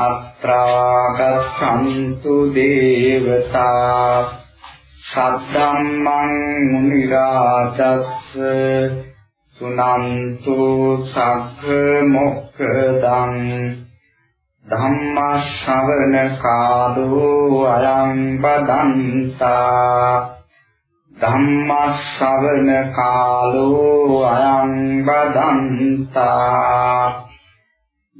අත්‍රාගස්සන්තු දේවතා සද්දම්මං මුනි රාජස්ස සුනන්තු සග්ග මොක්ඛදං ධම්ම ශ්‍රවණ කාලෝ අයං බදන්තා ධම්ම ශ්‍රවණ කාලෝ අයං බදන්තා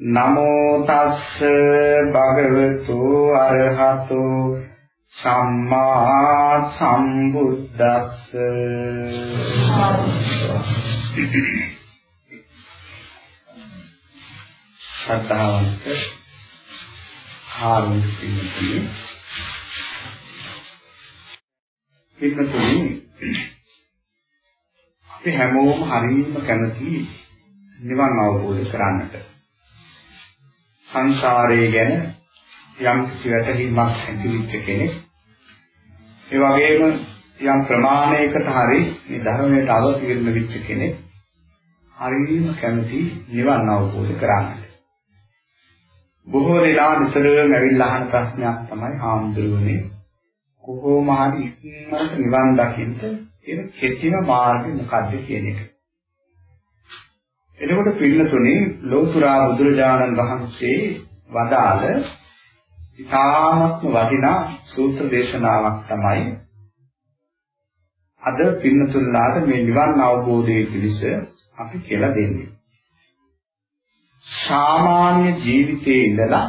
නමෝ තස්ස භගවතු අරහතු සම්මා සම්බුද්දස්ස. සද්ධාවන්ත ආරම්භ පිළිතුරු පිළිතුරු අපි හැමෝම හරියම කැමති නිවන් අවබෝධ කරගන්නට සංසාරය ගැන යම් කිසි වැටහීමක් ඇතිවෙච්ච කෙනෙක් ඒ වගේම යම් ප්‍රමාණයකට හරි මේ ධර්මයට අවතීර්ණ වෙච්ච කෙනෙක් හරියම කැමති නිවන් අවබෝධ කරගන්නට. බොහෝ දෙනා නිතරම ඇවිල්ලා අහන ප්‍රශ්නයක් තමයි හාමුදුරුවනේ කොහොම හරි ඉක්මනට නිවන් දකින්න තියෙන කෙටිම මාර්ගය මොකක්ද කියන එක. එතකොට පින්නතුනේ ලෝතුරා බුදුරජාණන් වහන්සේ වදාළ ඉතාමත්ම වටිනා සූත්‍ර දේශනාවක් තමයි අද පින්නතුල්ලාට මේ නිවන් අවබෝධයේ පිණිස අපි කියලා දෙන්නේ. සාමාන්‍ය ජීවිතයේ ඉඳලා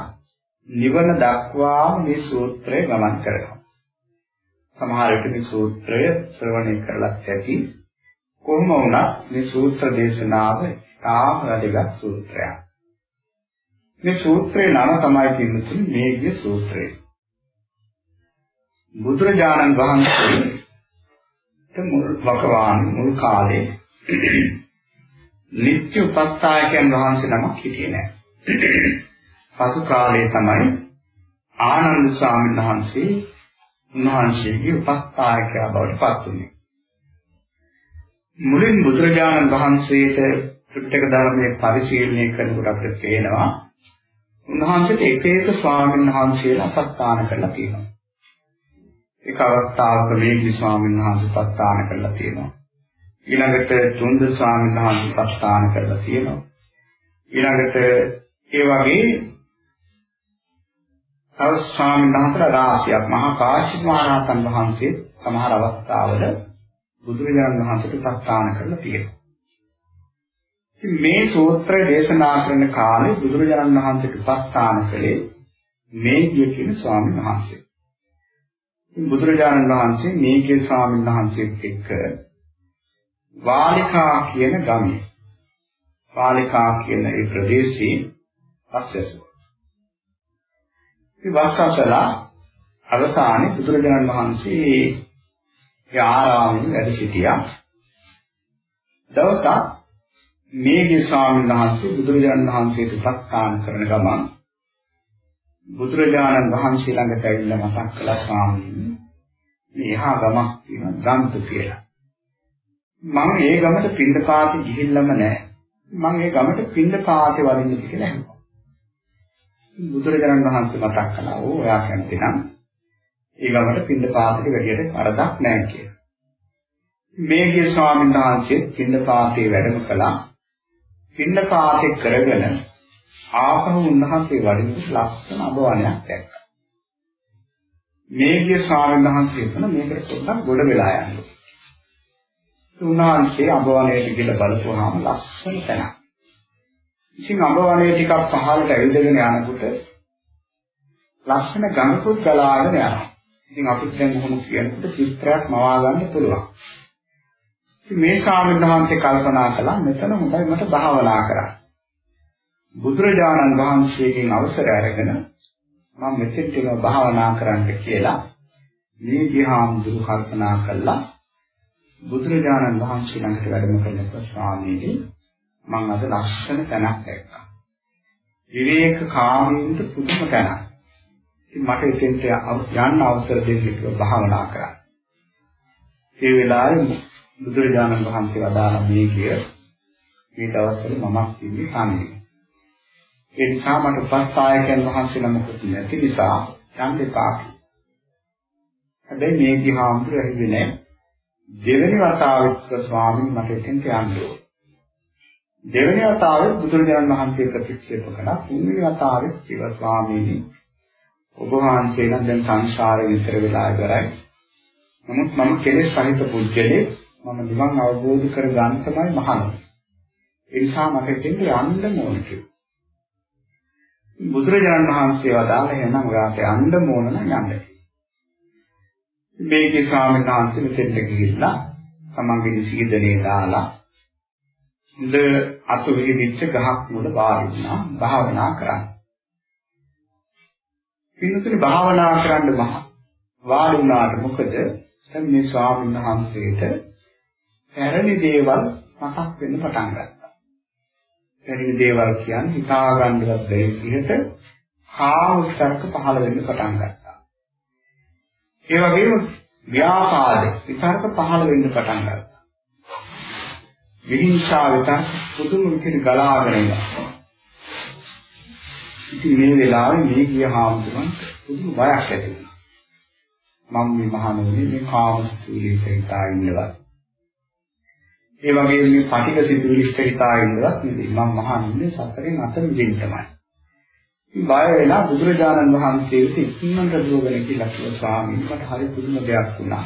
නිවන දක්වා මේ සූත්‍රය ගමන් කරනවා. සමහර විට මේ සූත්‍රය ශ්‍රවණය කරලත් ඇති. කොහොම වුණත් මේ සූත්‍ර දේශනාව තාම වැදගත් සූත්‍රයක්. මේ සූත්‍රයේ නම තමයි පින්නතුනි මේඝ සූත්‍රය. බුදුරජාණන් වහන්සේ මුල් වකවාන මුල් කාලේ නිත්‍ය උපස්ථායකයන් වහන්සේ නමක් හිටියේ නෑ. පසු කාලේ තමයි ආනන්ද ස්වාමීන් වහන්සේ උන්වහන්සේගේ උපස්ථායකයා බවට පත් වුණේ. මුලින් බුදුරජාණන් වහන්සේට ත්‍රිපිටක ධර්මයේ පරිශීලනය කරනකොට අපිට පේනවා උන්වහන්සේට එක එක ස්වාමීන් වහන්සේලා සත්‍තාන කරලා තියෙනවා. එක අවස්ථාවක මේකි ස්වාමීන් වහන්සේ සත්‍තාන කරලා තියෙනවා. ඊළඟට තුන්ද ස්වාමීන් වහන්සේ සත්‍තාන කරලා තියෙනවා. ඊළඟට ඒ වගේ තව ස්වාමීන් වහන්සේලා රාශියක් මහා කාශ්‍යප මහ රහතන් වහන්සේ සමහර අවස්ථාවල බුදුරජාණන් වහන්සේට සත්‍තාන කරලා තියෙනවා. මේ සූත්‍රය දේශනා කරන කාලේ බුදුරජාණන් වහන්සේට උපස්ථාන කළේ මේගිය කියන ස්වාමීන් වහන්සේ. බුදුරජාණන් වහන්සේ මේගිය ස්වාමීන් වහන්සේත් එක්ක වාලිකා කියන ගමේ වාලිකා කියන ඒ ප්‍රදේශයේ පස්සෙසුවා. මේ වස්සසලා අවසානයේ බුදුරජාණන් වහන්සේ ඒ ආරාමයේ වැඩ සිටියා. දවසක් මේගේ ස්වාමීන් වහන්සේ බුදුරජාණන් වහන්සේට සත්කාර කරන ගමන් බුදුරජාණන් වහන්සේ ළඟට ඇවිල්ලා මතක් කළා ස්වාමීන් මේ එහා ගමක් තියෙනවා ගම්තු කියලා. මම ඒ ගමට පින්දපාතේ ගිහිල්ලම නැහැ. මම ඒ ගමට පින්දපාතේ වදින්න කියලා හිතුවා. බුදුරජාණන් වහන්සේ මතක් කළා ඕ ඔයා කැමති නම් ඒ ගමට පින්දපාතේ වැඩියට වරදක් නැහැ කියලා. මේගේ ස්වාමීන් වහන්සේ පින්දපාතේ වැඩම කළා. පින්නපාතේ කරගෙන ආපහු උන්වහන්සේ වඩිනකොට ලස්සන අබවණයක් දැක්කා. මේකේ ස්වාමීන් වහන්සේ කියන මේකට පොඩ්ඩක් ගොඩ වෙලා යන්න. උන්වහන්සේ අබවණයට ගිහලා බලපුවාම ලස්සන තැනක්. ඉතින් අබවණේ ටිකක් පහළට ඇවිදගෙන යනකොට ලස්සන ගඟකුත් ගලාගෙන යනවා. ඉතින් අපිට දැන් මොහොම කියනකොට චිත්‍රයක් මවා ගන්න පුළුවන්. මේ ස්වාමීන් වහන්සේ කල්පනා කළා මෙතන හොඳයි මට භාවනා කරන්න. බුදුරජාණන් වහන්සේගෙන් අවසර අරගෙන මම මෙතෙන්ට භාවනා කරන්න කියලා මේ දිහාමුදුරු කල්පනා කළා බුදුරජාණන් වහන්සේ ළඟට වැඩම කළා ස්වාමීනි මම අද ලක්ෂණ තැනක් දැක්කා. විවේක කාමීන්ට පුදුම තැනක්. ඉතින් මට එතෙන්ට යන්න අවසර දෙන්න කියලා භාවනා කරා. ඒ වෙලාවේ බුදුරජාණන් වහන්සේ වදාළ මේ කිය මේ දවස්වල මමක් ඉන්නේ සාමයේ. ඒ නිසා මට උපස්ථායකයන් වහන්සේ නමකුත් නැති නිසා යන්න එපා. හැබැයි මේ දිහාම්දුර ඇහිුවේ නැහැ. දෙවෙනි වතාවෙත් ස්වාමීන් මට එතෙන්ට යන්න ඕන. දෙවෙනි වතාවෙත් බුදුරජාණන් වහන්සේ ප්‍රතික්ෂේප කළා. තුන්වෙනි වතාවෙත් කිව්වා ස්වාමීනි ඔබ වහන්සේ නම් දැන් සංසාරේ විතර වෙලා ඉවරයි. නමුත් මම කෙලෙස් සහිත පුද්ගලෙක් මම නිවන් අවබෝධ කර ගන්න තමයි මහානයි. ඒ නිසා මට එතෙන්ට යන්න ඕන කියලා. බුදුරජාණන් වහන්සේ වදාළ එහෙනම් ඔයාට යන්න ඕන නම් යන්න. මේකේ ස්වාමීන් වහන්සේ මෙතෙන්ට ගිහිල්ලා තමන්ගේ සීදනේ දාලා ඉඳ අතු විහිදිච්ච ගහක් මුල වාඩි වුණා භාවනා කරා. පින්තුනි භාවනා කරන්න මහ වාඩි වුණාට මොකද දැන් මේ ස්වාමීන් වහන්සේට පැරණි දේවල් මතක් වෙන්න පටන් ගත්තා. පැරණි දේවල් කියන්නේ හිතා ගන්නවත් බැරි විදිහට කාම විතරක පහළ වෙන්න පටන් ගත්තා. ඒ වගේම ව්‍යාපාද විතරක පහළ වෙන්න පටන් ගත්තා. විහිංසාව විතරක පුදුම විදිහට ගලාගෙන යනවා. ඉතින් මේ වෙලාවේ මේ ගිය හාමුදුරන් පුදුම බයක් ඇති වුණා. මම මේ මහණෙනි මේ කාමස්තුලිත හිතා ඉන්නවත්. ඒ වගේම මේ පටික සිතුවිලිස්ත හිතා ඉන්නවත් නෙවෙයි. මම මහණෙනි සතරෙන් අත මිදෙන්න තමයි. ඉතින් බය වෙලා බුදුරජාණන් වහන්සේට ඉක්මනට දුවගෙන කියලා කිව්වා ස්වාමීන් මට හරි පුදුම දෙයක් වුණා.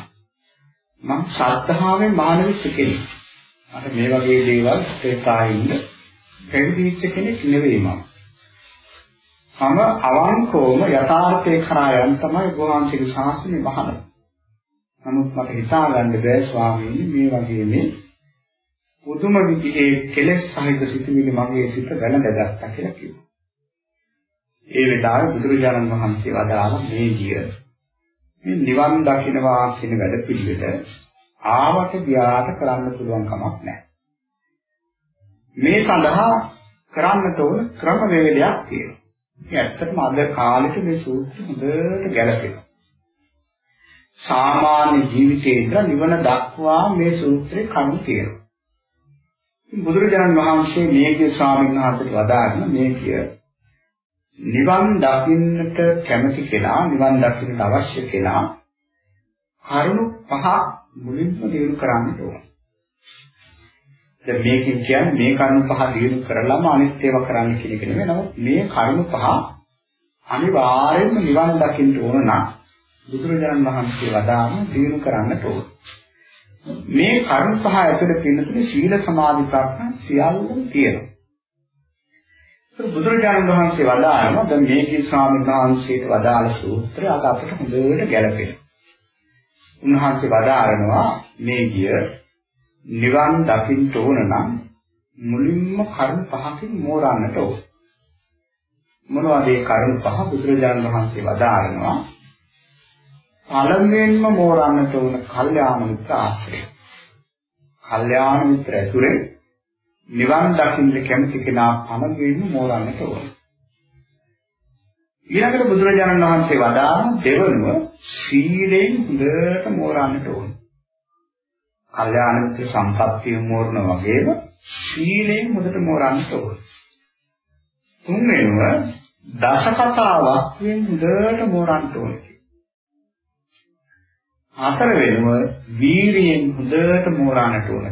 මම ශ්‍රද්ධාවෙන් මානවික කෙනෙක්. මට මේ වගේ දේවල් හිතා ඉන්න පැවිදි වෙච්ච කෙනෙක් නෙවෙයි මම. මම අවංකවම යථාර්ථේ කරා යන් තමයි ගෝවාන්සික ශාස්ත්‍රයේ මහාන. නමුත් මට හිතා ගන්න බෑ ස්වාමීනි මේ වගේ මේ පුදුම විදිහේ කෙලෙස් සහිත සිතුවිලි මගේ සිත වැළඳගත්තා කියලා කිව්වා. ඒ වෙලාවේ බුදුරජාණන් වහන්සේ වදාළ මේ ගිය මේ නිවන් දකින්නවා කියන වැඩ පිළිවෙත ආවට ගියාට කරන්න පුළුවන් කමක් නැහැ. මේ සඳහා කරන්නට ඕන ක්‍රම වේදයක් තියෙනවා. ඒ ඇත්තටම අද කාලෙට මේ සූත්‍ර හොඳට ගැලපෙනවා. සාමාන්‍ය ජීවිතේට නිවන දක්වා මේ සූත්‍රේ කණු තියෙනවා. බුදුරජාණන් වහන්සේ මේකේ ස්වාමීන් වහන්සේට වදාගෙන මේකිය නිවන් දකින්නට කැමති කෙනා නිවන් දකින්නට අවශ්‍ය කෙනා කරුණු පහ මුලින්ම දිනු කරන්න ඕන. දැන් මේකෙන් කියන්නේ මේ කරුණු පහ දිනු කරලම අනිත් ඒවා කරන්න කියන එක නෙමෙයි. නමුත් මේ කරුණු පහ අනිවාර්යයෙන්ම නිවන් දකින්න ඕන නම් බුදුරජාණන් වහන්සේ වදාම දිනු කරන්නට ඕන. මේ කරුණු පහ ඇතුළේ තියෙන සීල සමාධි ප්‍රඥා සියල්ලම තියෙනවා. ඒක බුදුරජාණන් වහන්සේ වදාළනවා දැන් මේකේ ස්වාමීන් වහන්සේට වදාළ සූත්‍රය අද අපිට හොඳට ගැලපෙනවා. උන්වහන්සේ වදාරනවා මේ ගිය නිවන් දකින්න ඕන නම් මුලින්ම කර්ම පහකින් මෝරන්නට ඕන. මොනවද ඒ කර්ම පහ බුදුරජාණන් වහන්සේ වදාරනවා පළමුවෙන්ම මෝරන්නට ඕන කල්යාණ මිත්‍ර ආශ්‍රය. කල්යාණ මිත්‍ර ඇතුලේ නිවන් දකින්න කැමති කෙනා පළමුවෙන්ම මෝරන්නට ඕන. ඊළඟට බුදුරජාණන් වහන්සේ වදාළ දෙවනුව සීලෙන් හොඳට මෝරන්නට ඕන. කල්යාණ මිත්‍ර සම්පත්තිය මෝරන වගේම සීලෙන් හොඳට මෝරන්නට ඕන. තුන්වෙනුව දසකතාවක් වෙන හොඳට මෝරන්නට ඕන. හතර වෙනුව වීරියෙන් හොඳට මෝරන්නට ඕන.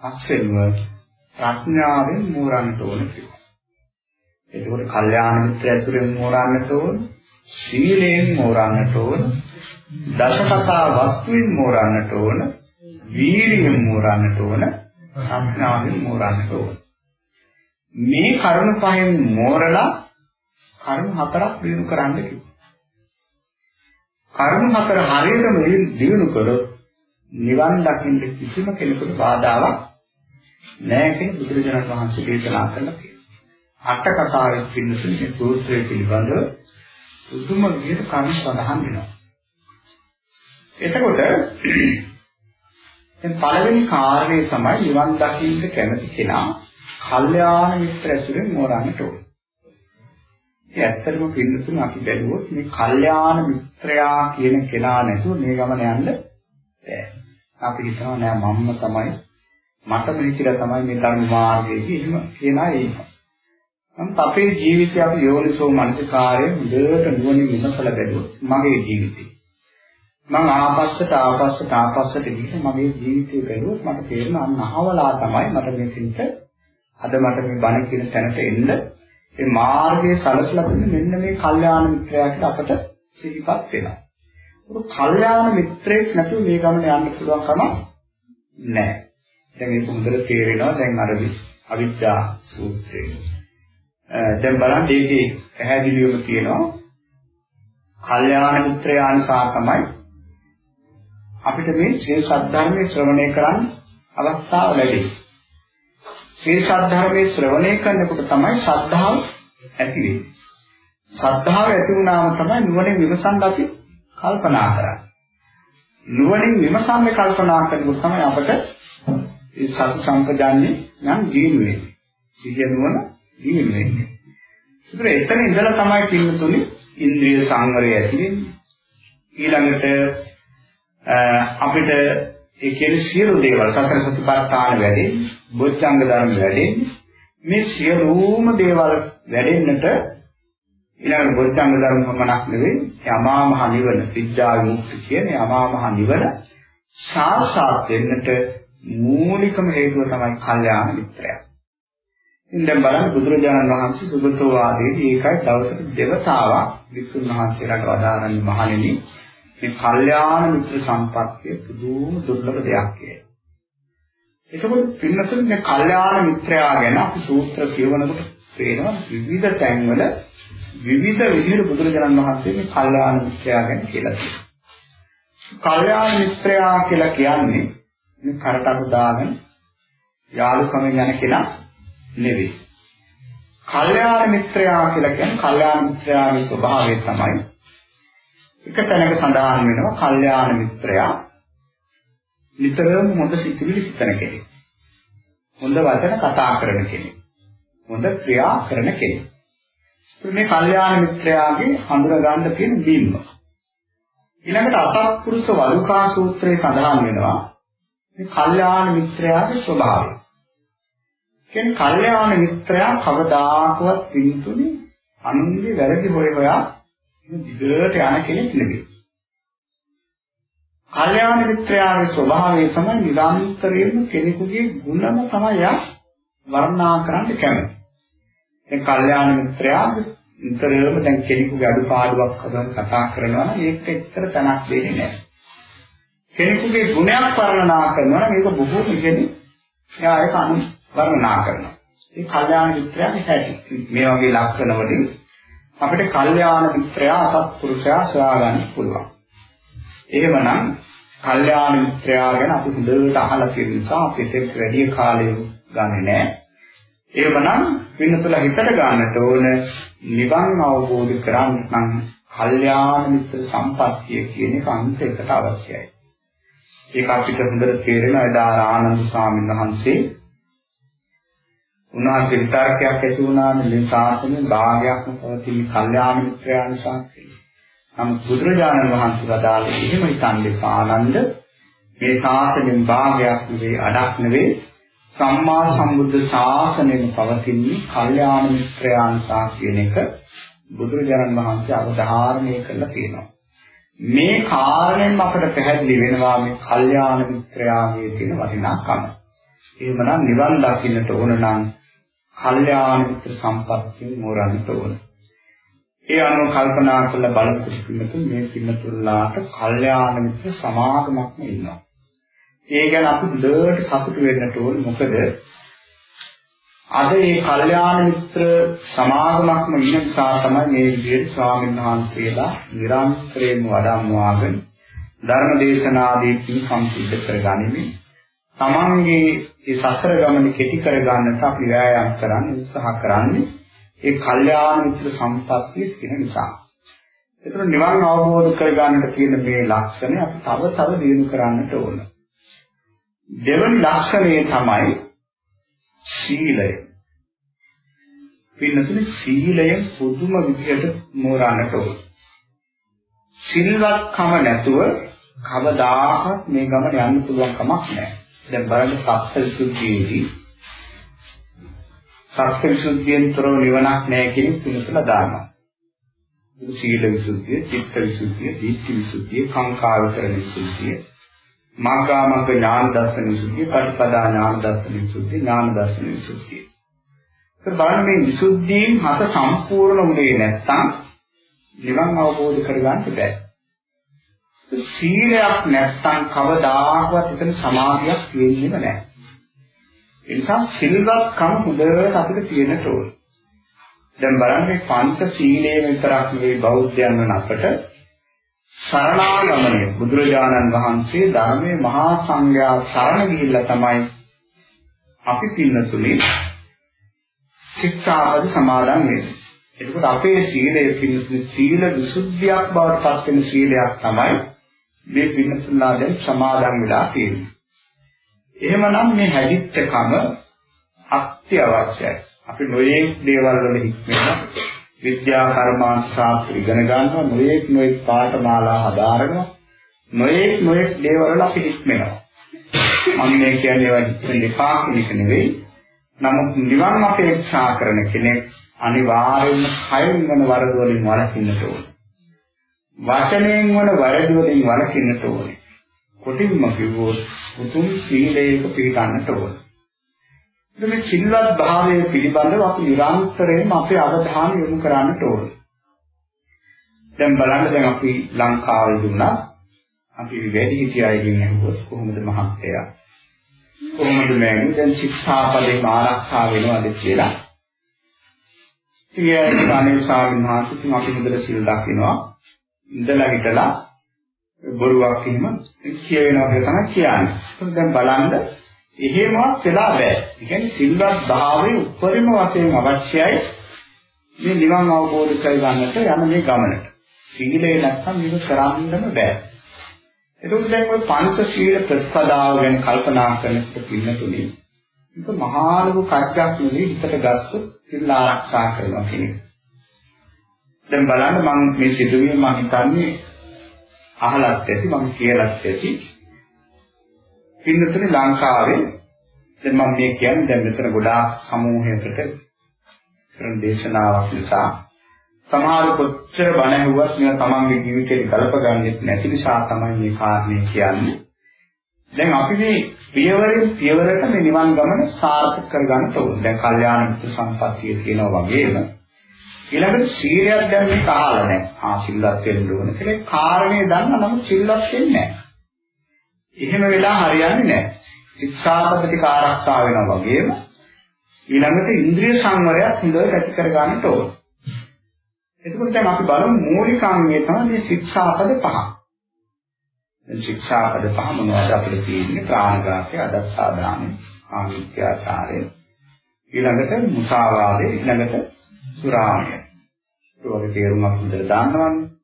පස් වෙනුව ප්‍රඥාවෙන් මෝරන්නට ඕන කියලා. එතකොට කල්යාණ මිත්‍ර ඇතුලෙන් මෝරන්නට ඕන, සීලයෙන් මෝරන්නට ඕන, දසකතා වස්තුවෙන් මෝරන්නට ඕන, වීරියෙන් මෝරන්නට ඕන, ප්‍රඥාවෙන් මෝරන්නට ඕන. මේ කරුණ පහෙන් මෝරලා කරුණ හතරක් දිනු කරන්න කිව්වා. කරුණ හතර හරියටම දිනු කරොත් නිවන් දකින්න කිසිම කෙනෙකුට බාධාවක් නැහැ කියලා බුදුරජාණන් වහන්සේ දේශනා කළා. අට කතාවෙත් පින්නසුනේ මේ සූත්‍රය පිළිබඳව සුදුම විදිහට කර්ම සඳහන් වෙනවා. එතකොට දැන් පළවෙනි කාර්යය තමයි නිවන් දකින්න කැමති කෙනා කල්යාණ මිත්‍ර ඇසුරෙන් මෝරන්නට ඕන. ඒ ඇත්තටම පින්නතුන් අපි බැලුවොත් මේ කල්යාණ මිත්‍රයා කියන කෙනා නැතුව මේ ගමන යන්න බැහැ. අපි හිතනවා නෑ මම්ම තමයි මට මිලිකිලා තමයි මේ ධර්ම මාර්ගයේදී එහෙම කියනා ඒක. නමුත් අපේ ජීවිතය අපි යෝනිසෝ මනසිකාරයේ හොඳට නුවණින් විමසලා බැලුවොත් මගේ ජීවිතේ මම ආපස්සට ආපස්සට ආපස්සට ගිහින් මගේ ජීවිතේ බැලුවොත් මට තේරෙනවා අන්න අහවලා තමයි මට මෙතෙන්ට අද මට මේ බණ කියන තැනට එන්න ඒ මාර්ගයේ සලසලා දෙන්නේ මෙන්න මේ කල්යාණ මිත්‍රයා කියලා අපට සිහිපත් වෙනවා. ඒක කල්යාණ මිත්‍රයෙක් නැතුව මේ ගමන යන්න පුළුවන් කම නැහැ. දැන් ඒක හොඳට තේරෙනවා දැන් අර අවිද්‍යා සූත්‍රයේ. දැන් බලන්න මේකේ පැහැදිලිවම කියනවා කල්යාණ මිත්‍රයාන්සා තමයි අපිට මේ ශ්‍රේ සද්ධර්මයේ ශ්‍රවණය කරන්න අවස්ථාව ලැබෙන්නේ. ශ්‍රේ සද්ධර්මයේ ශ්‍රවණය කරනකොට තමයි ශ්‍රද්ධාව ඇති වෙන්නේ. ශ්‍රද්ධාව ඇති වුණාම තමයි නුවණින් විමසන්න අපි කල්පනා කරන්නේ. නුවණින් විමසන්නේ කල්පනා කරනකොට තමයි අපට ඒ සතු සංකජාන්නේ නම් ජීවු වෙන්නේ. සිහිය නුවණ ජීවු වෙන්නේ. ඒතර එතන ඉඳලා තමයි පින්නතුනි ඉන්ද්‍රිය සංවරය ඇති වෙන්නේ. ඊළඟට අපිට ඒ කියන්නේ සියලු දේවල් සතර සතිපට්ඨාන වැඩෙන්නේ, බොච්චංග ධර්ම වැඩෙන්නේ. මේ සියලුම දේවල් වැඩෙන්නට ඊළඟ බොච්චංග ධර්ම පමණක් නෙවෙයි, යමා මහ නිවන, විද්‍යා විමුක්ති කියන්නේ යමා මහ නිවන සාක්ෂාත් වෙන්නට මූලිකම හේතුව තමයි කල්යාණ මිත්‍රයා. ඉතින් දැන් බලන්න බුදුරජාණන් වහන්සේ සුගතෝ වාදයේදී ඒකයි දවසට දෙවතාවක් විසුන් වහන්සේලාට වදාරන්නේ මහණෙනි මේ කල්යාණ මිත්‍ර සම්පත්තිය පුදුම දුර්ලභ දෙයක් කියලා. එතකොට පින්නතුන් මේ කල්යාණ මිත්‍රයා ගැන අපි සූත්‍ර කියවනකොට පේනවා විවිධ තැන්වල විවිධ විදිහට බුදුරජාණන් වහන්සේ මේ කල්යාණ මිත්‍රයා ගැන කියලා තියෙනවා. කල්යාණ මිත්‍රයා කියලා කියන්නේ මේ කරටක් දාගෙන යාළුකමෙන් යන කෙනා නෙවෙයි. කල්යාණ මිත්‍රයා කියලා කියන්නේ කල්යාණ මිත්‍රයාගේ ස්වභාවය තමයි එක තැනක සඳහන් වෙනවා කල්යාණ මිත්‍රයා නිතරම හොඳ සිතිවිලි සිතන කෙනෙක්. හොඳ වචන කතා කරන කෙනෙක්. හොඳ ක්‍රියා කරන කෙනෙක්. මේ කල්යාණ මිත්‍රයාගේ හඳුනා ගන්න තියෙන බිම්ම. ඊළඟට අසත්පුරුෂ වලුකා සූත්‍රයේ සඳහන් වෙනවා මේ කල්යාණ මිත්‍රයාගේ ස්වභාවය. කියන්නේ කල්යාණ මිත්‍රයා කවදාකවත් පින්තුනේ අනුන්ගේ වැරදි හොය හොයා දිගට යන කෙනෙක් නෙවෙයි. කල්යාණ මිත්‍රයාගේ ස්වභාවය තමයි නිරන්තරයෙන්ම කෙනෙකුගේ ගුණම තමයි යා වර්ණනා කරන්න කැමති. දැන් කල්යාණ මිත්‍රයා නිතරම දැන් කෙනෙකුගේ අඩුපාඩුවක් හදන කතා කරනවා නම් ඒක එච්චර තනක් දෙන්නේ නැහැ. කෙනෙකුගේ ගුණයක් වර්ණනා කරනවා නම් ඒක බොහෝ ඉගෙනි එයා ඒක අනු වර්ණනා කරනවා. ඒ කල්යාණ මිත්‍රයාගේ හැටි. මේ වගේ ලක්ෂණ වලින් අපිට කල්යාණ මිත්‍රයා අසත්පුරුෂයා සොයාගන්න පුළුවන්. එහෙමනම් කල්යාණ මිත්‍රයා ගැන අපි හොඳට අහලා තියෙන නිසා අපි ඒක වැඩි කාලෙ ගන්නෙ නෑ. එහෙමනම් වෙනතුල හිතට ගන්නට ඕන නිවන් අවබෝධ කරගන්න නම් කල්යාණ මිත්‍ර සම්පත්තිය කියන එක අන්තයකට අවශ්‍යයි. ඒක අපිට හොඳට තේරෙනවා එදා ආනන්ද ස්වාමීන් වහන්සේ උන්වහන්සේ විතරකයක් ඇති වුණානේ මේ ශාසනයේ භාගයක්ම පවතින කල්යාණ මිත්‍රයන් ශාස්ත්‍රය. නමුත් බුදුරජාණන් වහන්සේ වදාළේ එහෙම හිතන්නේ ආනන්ද මේ ශාසනයෙන් භාගයක් නෙවෙයි අඩක් නෙවෙයි සම්මා සම්බුද්ධ ශාසනයෙන් පවතින කල්යාණ මිත්‍රයන් කියන එක බුදුරජාණන් වහන්සේ අවධාරණය කරලා තියෙනවා. මේ කාරණයෙන් අපට පැහැදිලි වෙනවා මේ කල්යාණ මිත්‍රයාගේ තියෙන වටිනාකම. එහෙමනම් නිවන් දකින්නට ඕන නම් කල්යාණ මිත්‍ර සම්පත්තිය මෝරන්නට ඕන. ඒ අනුව කල්පනා කරලා බලපු පින්නතුන් මේ පින්නතුල්ලාට කල්යාණ මිත්‍ර සමාගමක්ම ඉන්නවා. ඒ ගැන අපි හොඳට සතුටු වෙන්නට ඕන මොකද අද මේ කල්යාණ මිත්‍ර සමාගමක්ම ඉන්න නිසා තමයි මේ විදිහට ස්වාමීන් වහන්සේලා නිරන්තරයෙන්ම වඩම්වාගෙන ධර්ම දේශනාදී පින් සම්පූර්ණ කරගනිමින් තමන්ගේ මේ සසර ගමන කෙටි කර ගන්නට අපි වෑයම් කරන්න උත්සාහ කරන්නේ ඒ කල්යාණ මිත්‍ර සම්පත්තිය තියෙන නිසා. ඒතර නිවන් අවබෝධ කරගන්නට තියෙන මේ ලක්ෂණය අපි තව තව දිනු කරන්නට ඕන. දෙවන ලක්ෂණය තමයි සීලය. පින්නතුනි සීලය පුදුම විදියට මෝරන්නට ඕන. සිල්වත්කම නැතුව කවදාහත් මේ ගමන යන්න පුළුවන් කමක් නැහැ. දැන් බලන්න සත්‍යවිසුද්ධියේදී සත්‍යවිසුද්ධියෙන් තොරව නිවනක් නැහැ කියන තුනසල දානවා. සීල විසුද්ධිය, චිත්ත විසුද්ධිය, දීප්ති විසුද්ධිය, කාංකා විතරණ විසුද්ධිය, මාර්ගාමග්ග ඥාන දර්ශන විසුද්ධිය, පටිපදා ඥාන දර්ශන විසුද්ධිය, ඥාන දර්ශන විසුද්ධිය. ඒක බලන්න මේ විසුද්ධීන් හත සම්පූර්ණ වුණේ නැත්නම් නිවන් අවබෝධ කරගන්න බෑ. සීලයක් නැත්නම් කවදාකවත් එතන සමාධියක් වෙන්නේම නැහැ. ඒ නිසා සිල්වත්කම හොඳට අපිට තියෙන්න ඕනේ. දැන් බලන්න මේ පංච සීලයේ විතරක් නෙවෙයි බෞද්ධයන් වන අපට සරණාගමනය බුදුරජාණන් වහන්සේ ධර්මයේ මහා සංඝයා සරණ ගිහිල්ලා තමයි අපි පින්නතුනේ ශික්ෂාපද සමාදන් වෙන්නේ. එතකොට අපේ සීලය පින්නතුනේ සීල විසුද්ධියක් බවට පත් වෙන සීලයක් තමයි මේ පින්නතුලා දැන් සමාදන් වෙලා තියෙන්නේ. එහෙමනම් මේ හැදිච්චකම අත්‍යවශ්‍යයි. අපි නොයේක් දේවල් වල හික්මෙනවා. විද්‍යා කර්මාන්ත ශාස්ත්‍ර ඉගෙන ගන්නවා. නොයේක් නොයේක් පාඨමාලා හදාරනවා. නොයේක් නොයේක් දේවල් වල අපි හික්මෙනවා. මම මේ කියන්නේ ඒවා දෙපා කෙනෙක් නෙවෙයි. නමුත් නිවන් අපේක්ෂා කරන කෙනෙක් අනිවාර්යයෙන්ම කයින් වන වරද වලින් වළකින්නට ඕනේ. වචනයෙන් වන වරද වලින් වළකින්නට ඕනේ. කොටින්ම කිව්වොත් උතුම් සීලයක පිළිගන්නට ඕනේ. මේ සිල්වත් භාවය පිළිබඳව අපි නිරන්තරයෙන්ම අපේ අවධානය යොමු කරන්නට ඕනේ. දැන් බලන්න දැන් අපි ලංකාවේ දුන්නා අපි වැඩි හිටියයිගෙන් අහුවොත් කොහොමද මහත්තයා කොහොමද මෑණි දැන් ශික්ෂාපදේ ආරක්ෂා වෙනවද කියලා. ඉතින් අනේ ස්වාමීන් වහන්සේ තුන් අපි හොඳට සිල් දකිනවා ඉඳලා හිටලා බොරුවක් එහෙම කියවෙනවා කියලා තමයි කියන්නේ. දැන් බලන්න එහෙමවත් වෙලා බෑ. ඒ කියන්නේ සිල්වත් භාවයේ උපරිම වශයෙන් අවශ්‍යයි මේ නිවන් අවබෝධ කරගන්නට යන මේ ගමනට. සීලය නැත්නම් මේක කරන්නම බෑ. එතකොට දැන් ওই පංච සීල ප්‍රතිපදාව ගැන කල්පනා කරනකොට පින්නතුනේ මේක මහා ලොකු කර්තයක් නෙවෙයි හිතට ගස්සු සිල් ආරක්ෂා කරනවා කියන එක. දැන් බලන්න මම මේ සිදුවීම මම හිතන්නේ අහලත් ඇති මම කියලත් ඇති පින්නතුනේ ලංකාවේ දැන් මම මේ කියන්නේ දැන් මෙතන ගොඩාක් සමූහයකට කරන දේශනාවක් නිසා සමහර කොච්චර බණ ඇහුවත් මේවා තමන්ගේ ජීවිතේට ගලපගන්නේ නැති නිසා තමයි මේ කාරණේ කියන්නේ. දැන් අපි මේ පියවරෙන් පියවරට මේ නිවන් ගමන සාර්ථක කරගන්න ඕනේ. දැන් කල්යාණ මිත්‍ර සම්පත්තිය කියනවා වගේම ඊළඟට සීලයක් දැන් මේක අහලා නැහැ. ආ සිල්වත් වෙන්න ඕන කියලා කාරණේ දන්න නමුත් සිල්වත් වෙන්නේ නැහැ. එහෙම වෙලා හරියන්නේ නැහැ. ශික්ෂාපද ටික ආරක්ෂා වෙනවා වගේම ඊළඟට ඉන්ද්‍රිය සංවරයක් හොඳට ඇති කර ගන්නට ඕන. එතකොට දැන් අපි බලමු මූලික අංගය තමයි මේ ශික්ෂාපද පහ. දැන් ශික්ෂාපද පහ මොනවද අපිට තියෙන්නේ? ප්‍රාණඝාතය, අදත්තාදානය, ආමිත්‍යාචාරය, ඊළඟට මුසාවාදය, ඊළඟට සුරාමය. ඒ වගේ තේරුමක් හොඳට දාන්නවන්නේ.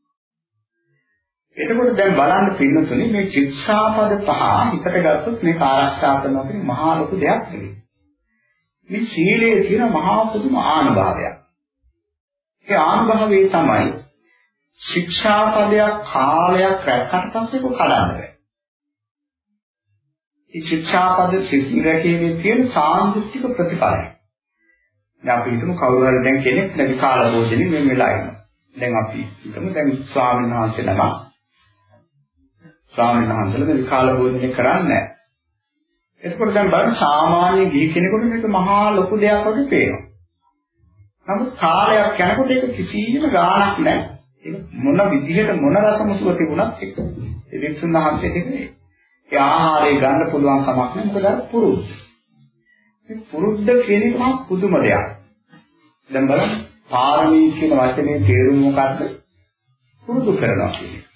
එතකොට දැන් බලන්න පින්නතුනේ මේ ශික්ෂාපද පහ හිතට ගත්තොත් මේක ආරක්ෂා කරනවා කියන්නේ මහා ලොකු දෙයක් නෙවෙයි. මේ සීලයේ තියෙන මහා පුදුම ආනුභාවයක්. ඒ ආනුභාවයේ තමයි ශික්ෂාපදයක් කාලයක් රැක්කට පස්සේ ඒක කඩන්න බෑ. මේ ශික්ෂාපද සිසිල් රැකීමේ තියෙන සාන්දෘෂ්ටික ප්‍රතිඵලය. දැන් අපි හිතමු කවුරු හරි දැන් කෙනෙක් නැති කාල භෝජනෙ මේ වෙලා ඉන්නවා. දැන් අපි හිතමු දැන් ස්වාමීන් වහන්සේ නමක් ස්වාමීන් වහන්සේලා විකාල භෝජනය කරන්නේ නැහැ. එතකොට දැන් බලන්න සාමාන්‍ය ගිහි කෙනෙකුට මේක මහා ලොකු දෙයක් වගේ පේනවා. නමුත් කාලයක් යනකොට ඒක කිසිම ගාණක් නැහැ. ඒක මොන විදිහට මොන රසමුසුව තිබුණත් ඒක ඒ වික්ෂුන් වහන්සේ දෙන්නේ. ඒ ආහාරය ගන්න පුළුවන් කමක් නැහැ මොකද අර පුරුද්ද. මේ පුරුද්ද කියන එක මහා පුදුම දෙයක්. දැන් බලන්න පාරමී කියන වචනේ තේරුම මොකක්ද? පුරුදු කරනවා කියන්නේ.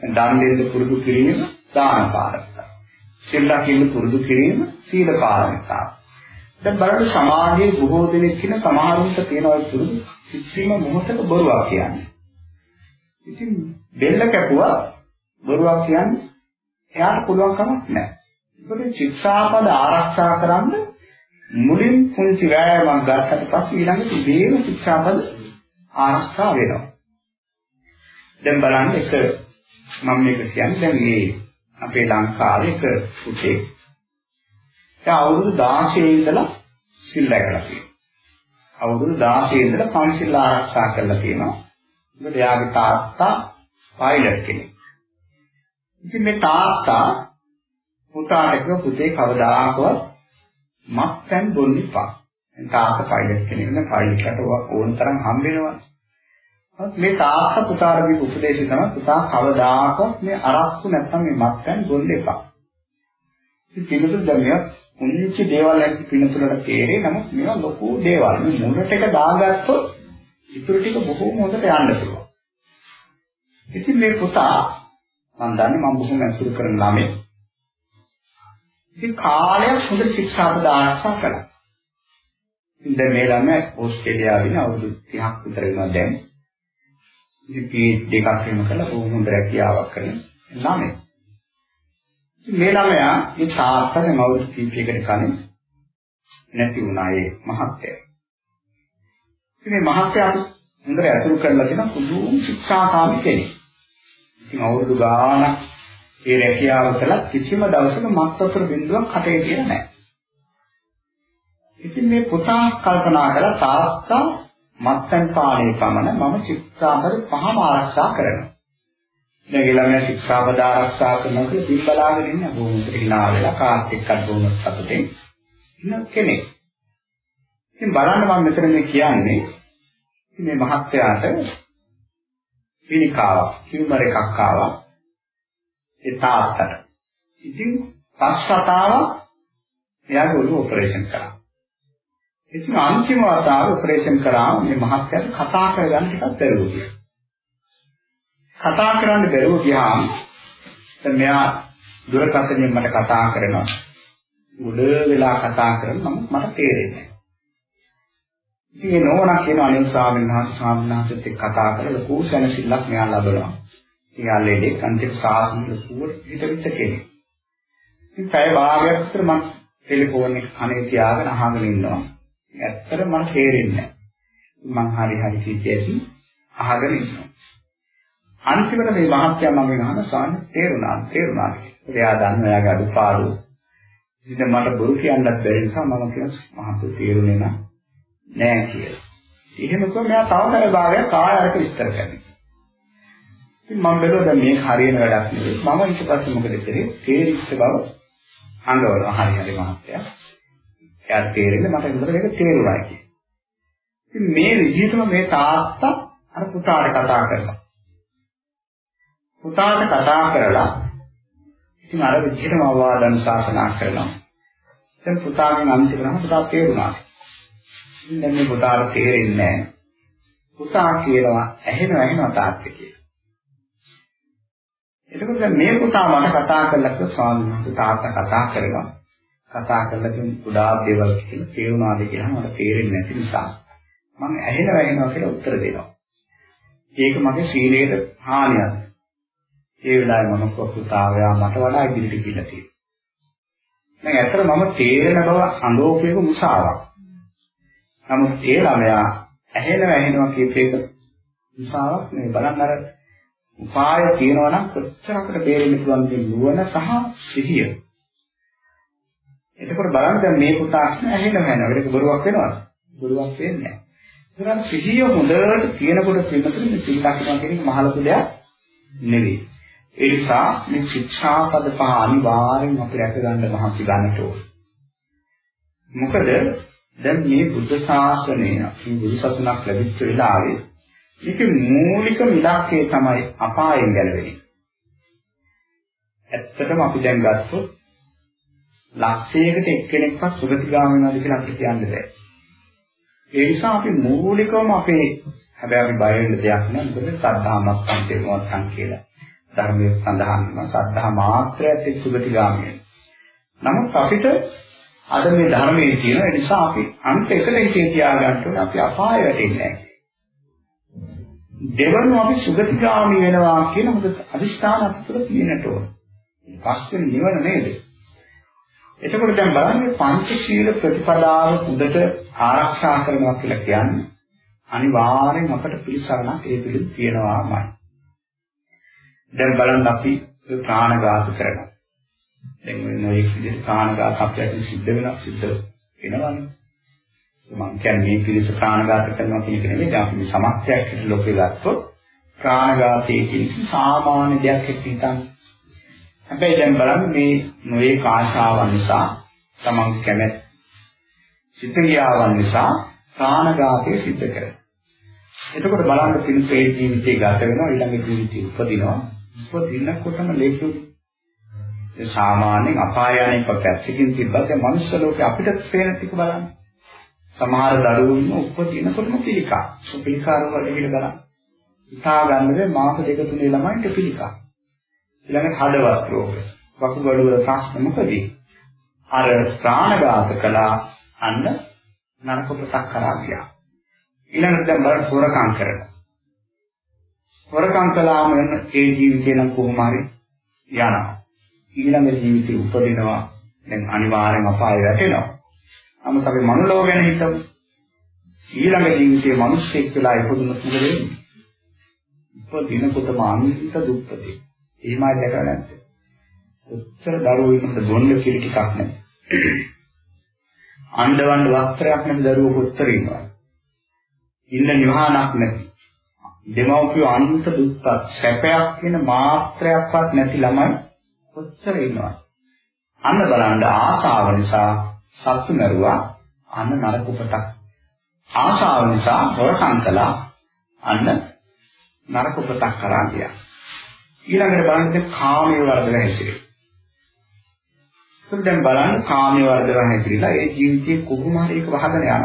දන් දෙන්න පුරුදු කිරීම දාන පාරමිතා. සිල් රකින්න පුරුදු කිරීම සීල පාරමිතා. දැන් බලන්න සමාජයේ බොහෝ දෙනෙක් කියන සමහරුන්ට තියෙන ඔය පුරුදු කිසිම මොහොතක බොරුවක් කියන්නේ. ඉතින් බෙල්ල කැපුවා බොරුවක් කියන්නේ එයාට පුළුවන් කමක් නැහැ. ඒකට ශික්ෂාපද ආරක්ෂා කරන්න මුලින් පුංචි වෑයමක් ගත්තට පස්සේ ඊළඟට ඉබේම ශික්ෂාපද ආරක්ෂා වෙනවා. දැන් බලන්න එක මම මේක කියන්නේ දැන් මේ අපේ ලංකාවේ එක පුතේ. එයා අවුරුදු 16 ඉඳලා සිල් රැකලා තියෙනවා. අවුරුදු 16 ඉඳලා පන්සිල් ආරක්ෂා කරලා තියෙනවා. මොකද එයාගේ තාත්තා පයිලට් කෙනෙක්. ඉතින් මේ තාත්තා පුතාට කිව්ව පුතේ කවදාකවත් මත්පැන් බොන්න එපා. තාත්තා පයිලට් කෙනෙක් නේ පයිලට්ට ඕන තරම් හම්බ වෙනවා. මේ තාත්තා පුතාට දීපු උපදේශය තමයි පුතා කවදාකවත් මේ අරක්කු නැත්නම් මේ මත්පැන් බොන්න එපා. ඉතින් පිළිතුරු දැන් මේවා උන්නිච්ච දේවල් ඇති පිළිතුරට තේරේ නමුත් මේවා ලොකු දේවල්. මේ මුලට එක දාගත්තොත් ඉතුරු ටික බොහෝම හොඳට යන්න පුළුවන්. ඉතින් මේ පුතා මම දන්නේ මම බොහොම ඇසුරු කරන ළමයි. ඉතින් කාලයක් හොඳ ශික්ෂාපද ආරක්ෂා කළා. ඉතින් දැන් මේ ළමයා ඕස්ට්‍රේලියාවේ අවුරුදු 30ක් විතර වෙනවා දැන්. ඉතින් PhD එකක් එහෙම කළා බොහොම හොඳ රැකියාවක් කරන ළමයි. මේ ළමයා මේ තාත්තගේ අවුරුදු කීපයකට කලින් නැති වුණා ඒ මහත්තයා. ඉතින් මේ මහත්තයා හොඳට ඇසුරු කරලා තියෙන පුදුම ශික්ෂාකාමී කෙනෙක්. ඉතින් අවුරුදු ගාණක් ඒ රැකියාව කළා කිසිම දවසක මත් වතුර බින්දුවක් කටේ කියලා නැහැ. ඉතින් මේ පුතා කල්පනා කළා තාත්තා මත්පැන් පානයේ පමණ මම ශික්ෂාපද පහම ආරක්ෂා කරනවා. දැන් ළමයා ශික්ෂාපද ආරක්ෂා කරනවා කියලා පින් බලාගෙන ඉන්න බොහොමකට hina වෙලා කාත් එක්කත් බොහොම සතුටින් ඉන්න කෙනෙක්. ඉතින් බලන්න මම මෙතන මේ කියන්නේ මේ මහත්යාට පිළිකාවක් ටියුමර් එකක් ආවා ඒ තාත්තට. ඉතින් පස්වතාවක් එයාගේ ඔළුව ඔපරේෂන් කරා. ඉතින් අන්තිම වතාව ඔපරේෂන් කරාම මේ මහත්යාට කතා කරගන්න ටිකක් බැරුව ගියා. කතා කරන්න බැරුව ගියාම දැන් මෙයා දුරකථනයෙන් මට කතා කරනවා. උඩ වෙලා කතා කරනවා මට තේරෙන්නේ නැහැ. ඉතින් ඒ නෝනා කියන අනිල් ස්වාමීන් වහන්සේ ස්වාමීන් වහන්සේත් එක්ක කතා කරලා ලොකු සැනසෙල්ලක් මෙයා ලබනවා. එයා ලෙඩේ කන්තික සාසන ලොකුවට හිතවිච්ච කෙනෙක්. ඉතින් පැය භාගයක් විතර මම ටෙලිෆෝන් එක කනේ තියාගෙන අහගෙන ඉන්නවා. ඇත්තට මට තේරෙන්නේ නැහැ. මං හරි හරි කිව්වේදී අහගෙන ඉන්නවා. අන්තිමට මේ මහත්යා මම වෙනහම සාන තේරුණා තේරුණා කියලා. එයා දන්න එයාගේ අඩුපාඩු. ඉතින් මට බොරු කියන්නත් බැරි නිසා මම කියනවා මහත්තු තේරුනේ නැහැ. නෑ කියලා. එහෙම කිව්වම මෙයා තව තව භාගයක් ආයෙත් විස්තර කරනවා. ඉතින් මම බැලුවා දැන් මේක හරියන වැඩක් නෙවෙයි. මම ඊට පස්සේ මොකද කරේ? තේරිච්ච බව අඟවනවා. හරි හරි මහත්තයා. එයාට තේරෙන්නේ මට විතර මේක තේරුණා කියලා. ඉතින් මේ විදිහටම මේ තාත්තා අර පුතාට කතා කරනවා. පුතාට කතා කරලා ඉතින් අර විදිහටම අවවාද අනුශාසනා කරනවා. දැන් පුතාගෙන් අන්තිමට පුතා තේරුණා. දැන් මේ පුතාට තේරෙන්නේ නැහැ. පුතා කියනවා ඇහෙනවා ඇහෙනවා තාත්තේ කියලා. එතකොට දැන් මේ පුතා මට කතා කරලා කිව්වා ස්වාමීන් වහන්සේ තාත්තා කතා කරනවා. කතා කරලා තුන් ගොඩාක් දේවල් කියන තේරුණාද කියලා මට තේරෙන්නේ නැති නිසා මම ඇහෙනවා ඇහෙනවා කියලා උත්තර දෙනවා. ඒක මගේ සීලයට හානියක්. ඒ වෙලාවේ මම පුතාවයා මට වඩා ඉදිරියට ගිහිල්ලා තියෙනවා. දැන් ඇත්තට මම තේරෙන බව අලෝකයක මුසාවක්. නමුත් ඒ ළමයා ඇහෙනවා ඇහෙනවා කියපේක මුසාවක් නෙවෙයි බලන්න අර උපාය තියෙනවා නම් කොච්චරකට බේරෙන්න පුළුවන්ද නුවණ සහ සිහිය. එතකොට බලන්න දැන් මේ පුතා ඇහෙනවා ඇහෙනවා ඒක බොරුවක් වෙනවද? බොරුවක් වෙන්නේ නැහැ. ඒකනම් සිහිය හොඳට තියෙනකොට පිළිතුරු මේ සිල් දකින්න කියන එක මහ ලොකු දෙයක් නෙවෙයි. ඒ නිසා මේ ශික්ෂාපද පහ අනිවාර්යෙන් අපි රැක ගන්න මහන්සි ගන්නට ඕනේ. මොකද දැන් මේ බුද්ධ ශාසනය අපි බුදු සසුනක් ලැබිච්ච වෙලාවේ මේකේ මූලික ඉලක්කය තමයි අපායෙන් ගැලවෙන්නේ. ඇත්තටම අපි දැන් ගත්තොත් ලක්ෂයකට එක්කෙනෙක්වත් සුගතිගාමී වෙනවද කියලා අපිට කියන්න බෑ. ඒ නිසා අපි මූලිකවම අපේ හැබැයි අපි බය වෙන්න දෙයක් නෑ මොකද සද්ධාමත් සම්පේමවත් කියලා. ධර්මයේ සඳහන් වෙනවා සද්ධා මාත්‍රයත් එක්ක සුගතිගාමී නමුත් අපිට අද මේ ධර්මයේ තියෙන නිසා අපි අන්ත එකට හිතේ තියාගන්න ඕනේ අපි අපාය වැටෙන්නේ නැහැ. දෙවනු අපි සුගතිගාමි වෙනවා කියන හොඳ අදිස්ථාන අපිට තියෙන්නට ඕන. පස්වෙනි නිවන නේද? එතකොට දැන් බලන්න පංචශීල ප්‍රතිපදාව හොඳට ආරක්ෂා කරනවා කියලා කියන්නේ අනිවාර්යෙන් අපට පිළිසරණක් ඒ පිළිත් තියෙනවාමයි. දැන් බලන්න අපි ප්‍රාණඝාත කරනවා. දැන් මේ නොයෙක් විදිහට ප්‍රාණඝාත අපිට සිද්ධ වෙනවා සිද්ධ වෙනවානේ. මම කියන්නේ මේ පිළිස ප්‍රාණඝාත කරනවා කියන එක නෙමෙයි. දැන් අපි මේ සමස්තයක් හිත ලෝකේ ගත්තොත් ප්‍රාණඝාතය කියන්නේ සාමාන්‍ය දෙයක් හිතන්න. හැබැයි දැන් බලන්න මේ නොයෙක් ආශාවන් නිසා තමන් කැමැත් චිත්තක්‍රියාවන් නිසා ප්‍රාණඝාතය සිද්ධ කරනවා. එතකොට බලන්න පිළිපේ ජීවිතේ ගත වෙනවා ඊළඟ ජීවිතේ උපදිනවා. උපදිනකොටම ලේකුයි. ඒ සාමාන්‍යයෙන් අපායයන්ක පැත්තකින් තිබ්බත් මනුෂ්‍ය ලෝකේ අපිට පේන ටික බලන්න. සමහර දරුවෝ ඉන්න උපදිනකොටම පිළිකා. පිළිකාර වල කියලා බලන්න. හිතා ගන්නද මාස දෙක තුනේ ළමයින්ට පිළිකා. ඊළඟට හදවත් රෝග. වකුගඩු වල ප්‍රශ්න මොකද? අර ප්‍රාණඝාත කළා අන්න නරක ප්‍රසක් කරා ගියා. ඊළඟට දැන් බලන්න සොරකම් කරනවා. සොරකම් කළාම ඒ ජීවිතේ නම් කොහොම හරි යනවා. ඊළඟ ජීවිතේ උපදිනවා දැන් අනිවාර්යෙන් අපාය වැටෙනවා. නමුත් අපි මනුලෝක ගැන හිතමු. ඊළඟ ජීවිතේ මිනිස්සෙක් වෙලා ඉපදුනොත් මොකද වෙන්නේ? උපදිනකොටම අනිත්‍ය දුක්පතේ. එහෙමයි දැකලා නැද්ද? උත්තර දරුවෝ ඉන්නකොට බොන්න කිරි ටිකක් නැහැ. අණ්ඩවන්න වස්ත්‍රයක් නැති දරුවෝ කොච්චර ඉන්නවද? ඉන්න නිවහනක් නැති. දෙමව්පියෝ අන්ත දුක්පත් සැපයක් කියන මාත්‍රයක්වත් නැති ළමයි කොච්චර ඉන්නවද? අන්න බලන්න ආශාව නිසා සත්තු මරුවා අන්න නරක උපතක්. ආශාව නිසා හොරකම් කළා අන්න නරක උපතක් කරා ගියා. ඊළඟට බලන්න කාමයේ වර්ධන හැසිරේ. දැන් බලන්න කාමයේ වර්ධන හැසිරিলা ඒ ජීවිතේ කොහොම හරි එක වහගෙන යනවා.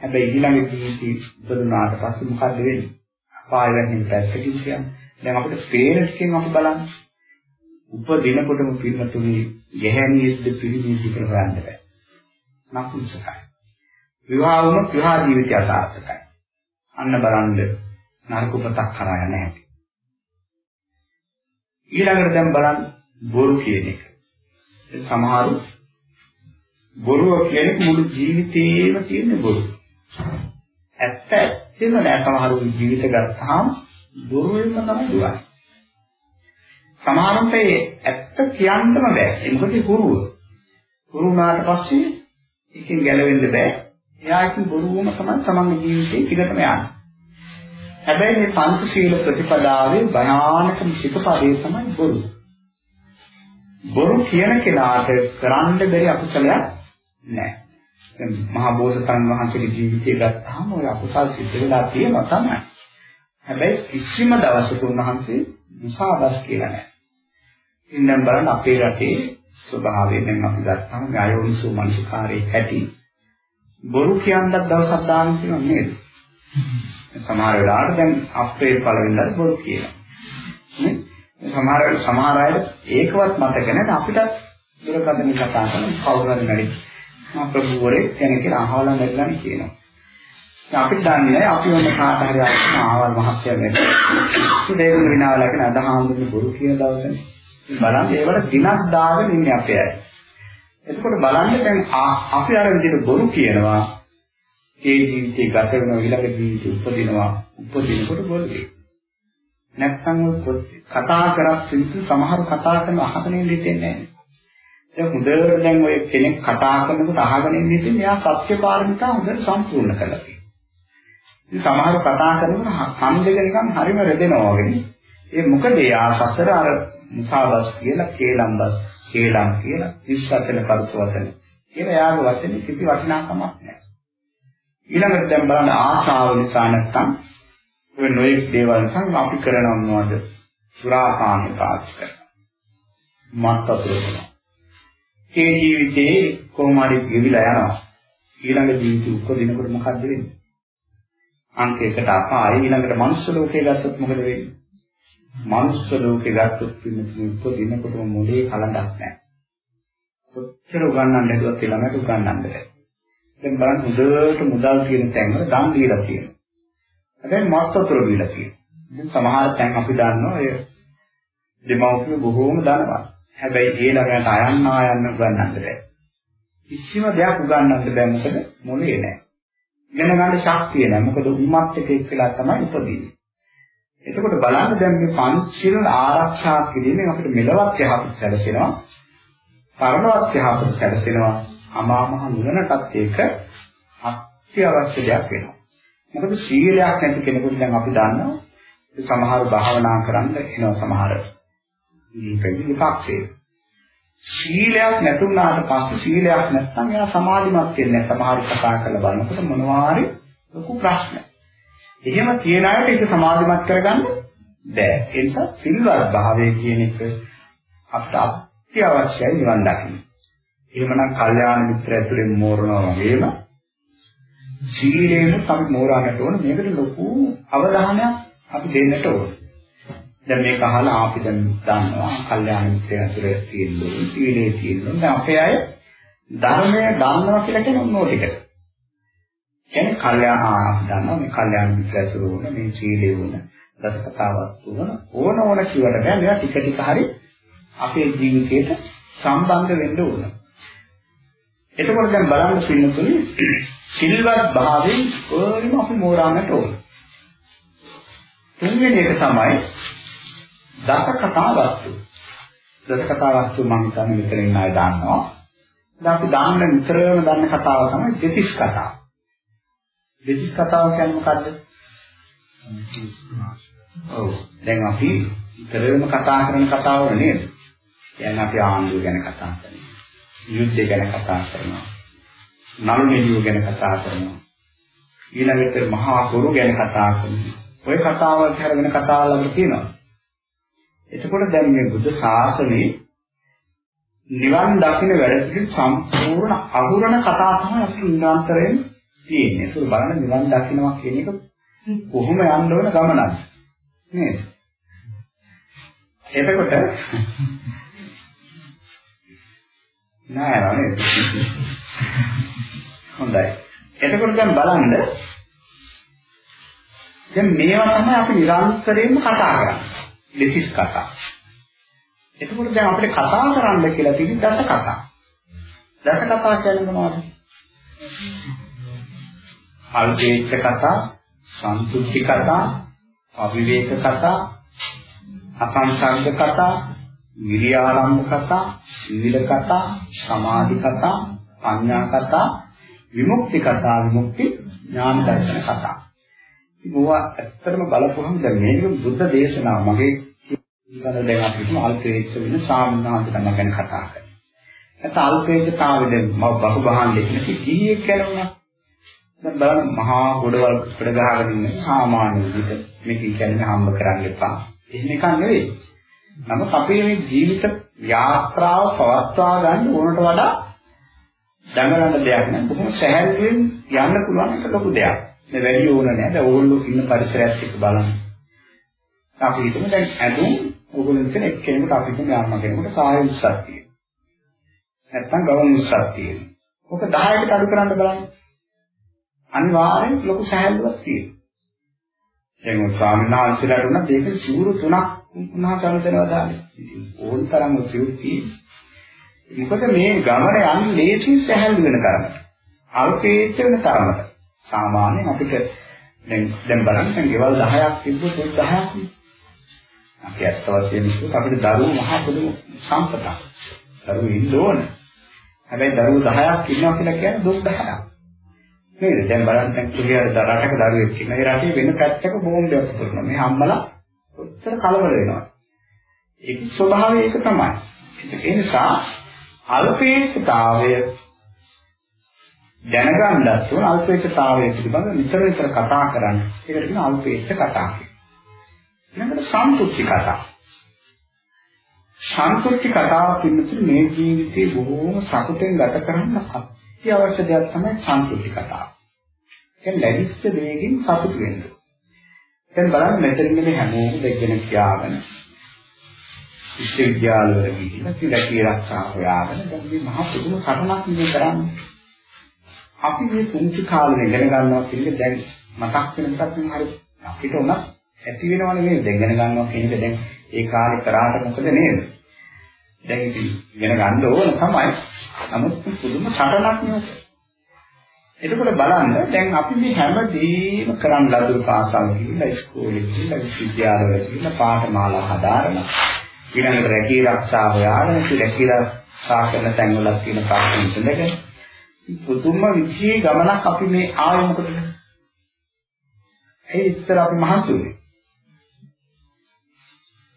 හැබැයි ඊළඟ ජීවිතේ ඉපදුනාට පස්සේ මොකද වෙන්නේ? අපාය වෙනින් පැත්තකින් කියන්නේ. දැන් අපිට පේන ටිකෙන් අපි බලන්න. උපදිනකොටම පින්නතුනේ ගැහැණියෙක්ද පිළිමිද කියලා හොයන්න බෑ. නපුංසකයි. විවාහ වුණොත් විවාහ ජීවිතය අසාර්ථකයි. අන්න බලන්න නරක උපතක් කරා යන්නේ නැහැ. ඊළඟට දැන් බලන්න බොරු කියන එක. සමහරු බොරුව කියන්නේ මුළු ජීවිතේම තියෙන බොරු. ඇත්ත ඇත්තම නෑ සමහරු ජීවිත ගත්තාම බොරුවෙන්ම තමයි දුවන්නේ. සමහරවිට ඒ ඇත්ත කියන්නම බෑ. ඒ මොකද හුරුව. හුරු වුණාට පස්සේ එකෙන් ගැලවෙන්න බෑ. එයා ඉතින් බොරුවම තමයි තමන්ගේ ජීවිතේ ටිකටම යන්නේ. හැබැයි මේ පංචශීල ප්‍රතිපදාවේ භයානකම සිතපදේ තමයි බොරු. බොරු කියන කෙනාට කරන්න බැරි අකුසලයක් නැහැ. දැන් මහා බෝසතාණන් වහන්සේගේ ජීවිතය ගත්තාම ওই අකුසල් සිද්ධ වෙලා තියෙනවා තමයි. හැබැයි කිසිම දවසක උන්වහන්සේ මුසාවස් කියලා නැහැ. ඉතින් දැන් බලන්න අපේ රටේ ස්වභාවය දැන් අපි ගත්තාම ගායෝනිසෝ මනසිකාරයේ ඇති බොරු කියන්නත් දවසක් දාන්න තියෙනව නේද? සමහර වෙලාවට දැන් අපේ පළවෙනිලා බොරු කියනවා. නේ? සමහර සමහර අය ඒකවත් මතක නැහැ අපිට දුරකථන කතා කරන කවුරු හරි නැරි මම ප්‍රභූවරේ කෙනෙක් කියලා අහවලා නැගලානේ කියනවා. දැන් අපිට දන්නේ අපි ඔන්න කාට හරි ආවල් මහත්ය වෙන්න. ඒ දෙවියන් විනාවලක නදහාමුදුනේ බොරු කියන දවසනේ. බලන්න ඒවට දිනක් දාගෙන ඉන්නේ අපේ අය. එතකොට බලන්න දැන් අපි අර විදිහට බොරු කියනවා ඒ ජීවිතේ ගත වෙන ඊළඟ ජීවිතේ උපදිනවා උපදිනකොට බොරු නැත්තම් කතා කරක් සිදු සමහර කතා කරන අහගෙන ඉන්න දෙන්නේ නැහැ. දැන් හොඳට දැන් ඔය කෙනෙක් කතා කරනකොට අහගෙන ඉන්න ඉතින් එයා සත්‍ය පාරමිතා හොඳට සම්පූර්ණ කළා තියෙනවා. ඉතින් සමහර කතා කරනකොට කන් දෙක නිකන් හරිම රෙදෙනවා වගේ. ඒ මොකද එයා සසර අර මුසාවස් කියලා කේලම්බස් කේලම් කියලා විශ්වතන පරිසවතන කියලා යාගේ වචනේ කිසි වටිනාකමක් නැහැ. ඊළඟට දැන් බලන්න ආශාව නිසා නැත්තම් ඔය නොයෙක් දේවල් නිසා අපි කරනව මොනවද? සුරාපාන පාවිච්චි කරනවා. මත් වතුර බොනවා. ඒ ජීවිතේ කොහොම හරි ගෙවිලා යනවා. ඊළඟ ජීවිතේ උපදිනකොට මොකද්ද වෙන්නේ? අංකයකට අපාය ඊළඟට මනුස්ස ලෝකේ ගත්තොත් මොකද වෙන්නේ? මනුස්ස ලෝකේ ගත්තොත් පින්නතුනි උපදිනකොටම මොලේ කලඳක් නැහැ. කොච්චර උගන්නන්න හැදුවත් ඒ ළමයට උගන්නන්න බැහැ. දැන් බලන්න හොඳට මුදල් කියන තැන්වල දන් දීලා තියෙනවා. හැබැයි මත් වතුර බීලා තියෙනවා. දැන් සමහර තැන් අපි දන්නවා ඔය දෙමව්පිය බොහෝම ධනවත්. හැබැයි ඒ ළඟට අයන්න ආයන්න උගන්නන්න බැහැ. කිසිම දෙයක් උගන්නන්න බැහැ මොකද මොලේ නැහැ. ඉගෙන ගන්න ශක්තිය නැහැ. මොකද උම්මත් එක්ක එක්කලා තමයි උපදින්නේ. එතකොට බලන්න දැන් මේ පංචශීල ආරක්ෂා කිරීමෙන් අපිට මෙලවත් යහපත සැලසෙනවා. පරලොවත් යහපත සැලසෙනවා. අමා මහ නිවනටත් ඒක අත්‍යවශ්‍ය දෙයක් වෙනවා. මොකද සීලයක් නැති කෙනෙකුට දැන් අපි දන්නවා සමහර භාවනා කරන්න එනවා සමහර මේකයි විපක්ෂේ. සීලයක් නැතුණාට පස්සේ සීලයක් නැත්නම් එයා සමාධිමත් වෙන්නේ නැහැ. සමහර කතා කරලා බලනකොට මොනවාරි ලොකු ප්‍රශ්න. එහෙම කියන අයට ඒක සමාධිමත් කරගන්න බෑ. ඒ නිසා සිල්වත් භාවය කියන එක අපට අත්‍යවශ්‍යයි නිවන් දකින්න. එහෙමනම් කල්යාණ මිත්‍ර ඇතුලෙන් මෝරනවා වගේම සීලයෙන් අපි මෝරාගන්න ඕන මේකට ලොකු අවධානයක් අපි දෙන්නට ඕන. දැන් මේක අහලා අපි දැන් දන්නවා කල්යාණ මිත්‍රය ඇතුලේ තියෙන සීලේ තියෙන දැන් අපේ අය ධර්මය දන්නවා කියලා කියන ඕනෝ ටිකට. කියන්නේ කල්යාණ අපි දන්නවා මේ කල්යාණ මිත්‍රය ඇතුළේ වුණ මේ සීලේ වුණ දසකතාවක් වුණ ඕන ඕන කියවට බෑ මේවා ටික ටික හරි අපේ ජීවිතේට සම්බන්ධ වෙන්න ඕන. එතකොට දැන් බලන්න පින්නතුනි සිල්වත් භාවයෙන් ඕනම අපි මෝරාන්නට ඕන. තුන්වෙනි එක තමයි දස කතා වස්තු. දස කතා වස්තු මම හිතන්නේ මෙතන ඉන්න අය දන්නවා. දැන් අපි දාන්න නිතරම දන්න කතාව තමයි දෙතිස් කතාව. දෙතිස් කතාව කියන්නේ මොකද්ද? ඔව්. දැන් අපි නිතරම කතා කරන කතාව නේද? කියන්නේ අපි ආණ්ඩුව ගැන කතා කරනවා. යුද්ධය ගැන කතා කරනවා. නළු නිළියෝ ගැන කතා කරනවා. ඊළඟට මහා ගුරු ගැන කතා කරනවා. ওই කතාවල් හැරගෙන කතාවල් අපිට තියෙනවා. එතකොට දැන් මේ බුද්ධ ශාසනයේ නිවන් දකින්න වැඩ පිළිවෙල සම්පූර්ණ අහුරන කතා තමයි අපි ඉන්දාන්තරයෙන් තියෙන්නේ. ඒක බලන්න නිවන් දකින්නවා කියන එක කොහොම යන්න ඕන ගමනක් නේද? එතකොට නෑ නේද? හොඳයි. එතකොට දැන් බලන්න දැන් මේවා තමයි අපි නිරන්තරයෙන්ම කතා කරන්නේ. දෙතිස් කතා. එතකොට දැන් අපිට කතා කරන්න කියලා තියෙන දස කතා. දස කතා කියන්නේ මොනවද? අල්පේච්ඡ කතා, සන්තුෂ්ටි කතා, අවිවේක කතා, අසංසර්ග කතා, විරියාරම්භ කතා, සීල කතා, සමාධි කතා, පඤ්ඤා කතා, විමුක්ති කතා, විමුක්ති ඥාන දර්ශන කතා. මේවා ඇත්තටම බලපුවහම දැන් මේක බුද්ධ දේශනාව මගේ ඉතින් දැන් අපි හිතමු අල්පේච්ඡ වෙන සාමනාන්තකම ගැන කතා කරනවා. නැත්නම් අල්පේච්ඡතාවය දැන් මම බහු බහන් දෙන්නේ කීයේ කරනවා. දැන් බලන්න මහා ගොඩවල් ගොඩ ගහගෙන ඉන්න සාමාන්‍ය විදිහට මේක කියන්නේ හම්බ කරන්න එපා. එහෙම එකක් නෙවෙයි. නමුත් අපේ මේ ජීවිත යාත්‍රාව පවත්වා ගන්න ඕනට වඩා දඟලන දෙයක් නෑ. බොහොම සැහැල්ලුවෙන් යන්න පුළුවන් එක ලොකු දෙයක්. මේ වැඩි ඕන නෑ. දැන් ඕගොල්ලෝ ඉන්න පරිසරයත් එක්ක බලන්න. අපි හිතමු දැන් ඇඳුම් ඕගොල්ලෝ ඉතින් එක්කෙනෙකුට අපි හිතමු යාම කෙනෙකුට සාය උස්සක් තියෙනවා. නැත්තම් ගවුම් උස්සක් තියෙනවා. ඔක 10කට අඩු කරන්න බලන්න. අනිවාර්යෙන් ලොකු සහැල්ලුවක් තියෙනවා. දැන් ඔය ස්වාමීන් වහන්සේලාට උනත් ඒක සිවුරු තුනක් උන්වහන්සේ දෙනවා දාන්නේ. ඉතින් ඕන තරම් සිවුරු තියෙනවා. මොකද මේ ගමන යන්නේ ලේසි සහැල්ලු වෙන තරමට. අල්පේච්ච වෙන තරමට. සාමාන්‍යයෙන් අපිට දැන් දැන් බලන්න දැන් ගෙවල් 10ක් තිබ්බොත් 10ක් අපි ඇත්ත වශයෙන්ම කිව්වොත් අපිට දරුවෝ මහා පොදු සම්පතක්. දරුවෝ ඉන්න ඕන. හැබැයි දරුවෝ 10ක් ඉන්නවා කියලා කියන්නේ දුක් 10ක්. නේද? දැන් බලන්න දැන් කුලියර රටක දරුවෙක් ඉන්නවා. ඒ රටේ වෙන පැත්තක බෝම්බයක් පුරනවා. මේ අම්මලා උත්තර කලබල වෙනවා. ඒක ස්වභාවය ඒක තමයි. ඒ නිසා අල්පේක්ෂතාවය දැනගන්නත් ඕන අල්පේක්ෂතාවය පිළිබඳව නිතර නිතර කතා කරන්න. ඒකට කියන අල්පේක්ෂ කතා කියලා. ඊළඟට සන්තුෂ්ටි කතා. සන්තුෂ්ටි කතාව පිළිතුරු මේ ජීවිතේ බොහෝම සතුටෙන් ගත කරන්න අත්‍යවශ්‍ය දෙයක් තමයි සන්තුෂ්ටි කතාව. කියන්නේ ලැබිච්ච දෙයකින් සතුටු වෙන්න. දැන් බලන්න මෙතන ඉන්නේ හැමෝම දෙගෙන කියාගෙන විශ්වවිද්‍යාලවල ගිහින් කිලකී ආරක්ෂා හොයාගෙන දැන් මේ මහ පුදුම කරුණක් නේ කරන්නේ. අපි මේ පුංචි කාලේ ඉගෙන ගන්නවා කියන්නේ දැන් මතක් වෙනකත් හරි අපිට උනත් ඇති වෙනවනේ මේ දෙගෙන ගන්නවා කියන එක දැන් ඒ කාලේ කරාට මොකද නේද? දැන් ඉතින් ඉගෙන ගන්න ඕන තමයි. නමුත් පුදුම සටනක් නෙවෙයි. එතකොට බලන්න දැන් අපි මේ හැමදේම කරන් ලදු පාසල් ගිහිල්ලා ඉස්කෝලේ ගිහිල්ලා විශ්වවිද්‍යාලවල ගිහිල්ලා පාඨමාලා හදාරලා ඊළඟට රැකී ආරක්ෂාව යාගෙන රැකී ආරක්ෂා කරන තැන්වල තියෙන ප්‍රශ්න විසඳගෙන පුදුම විදිහේ ගමනක් අපි මේ ආවේ මොකටද? ඒ ඉස්සර අපි මහන්සි වුණේ.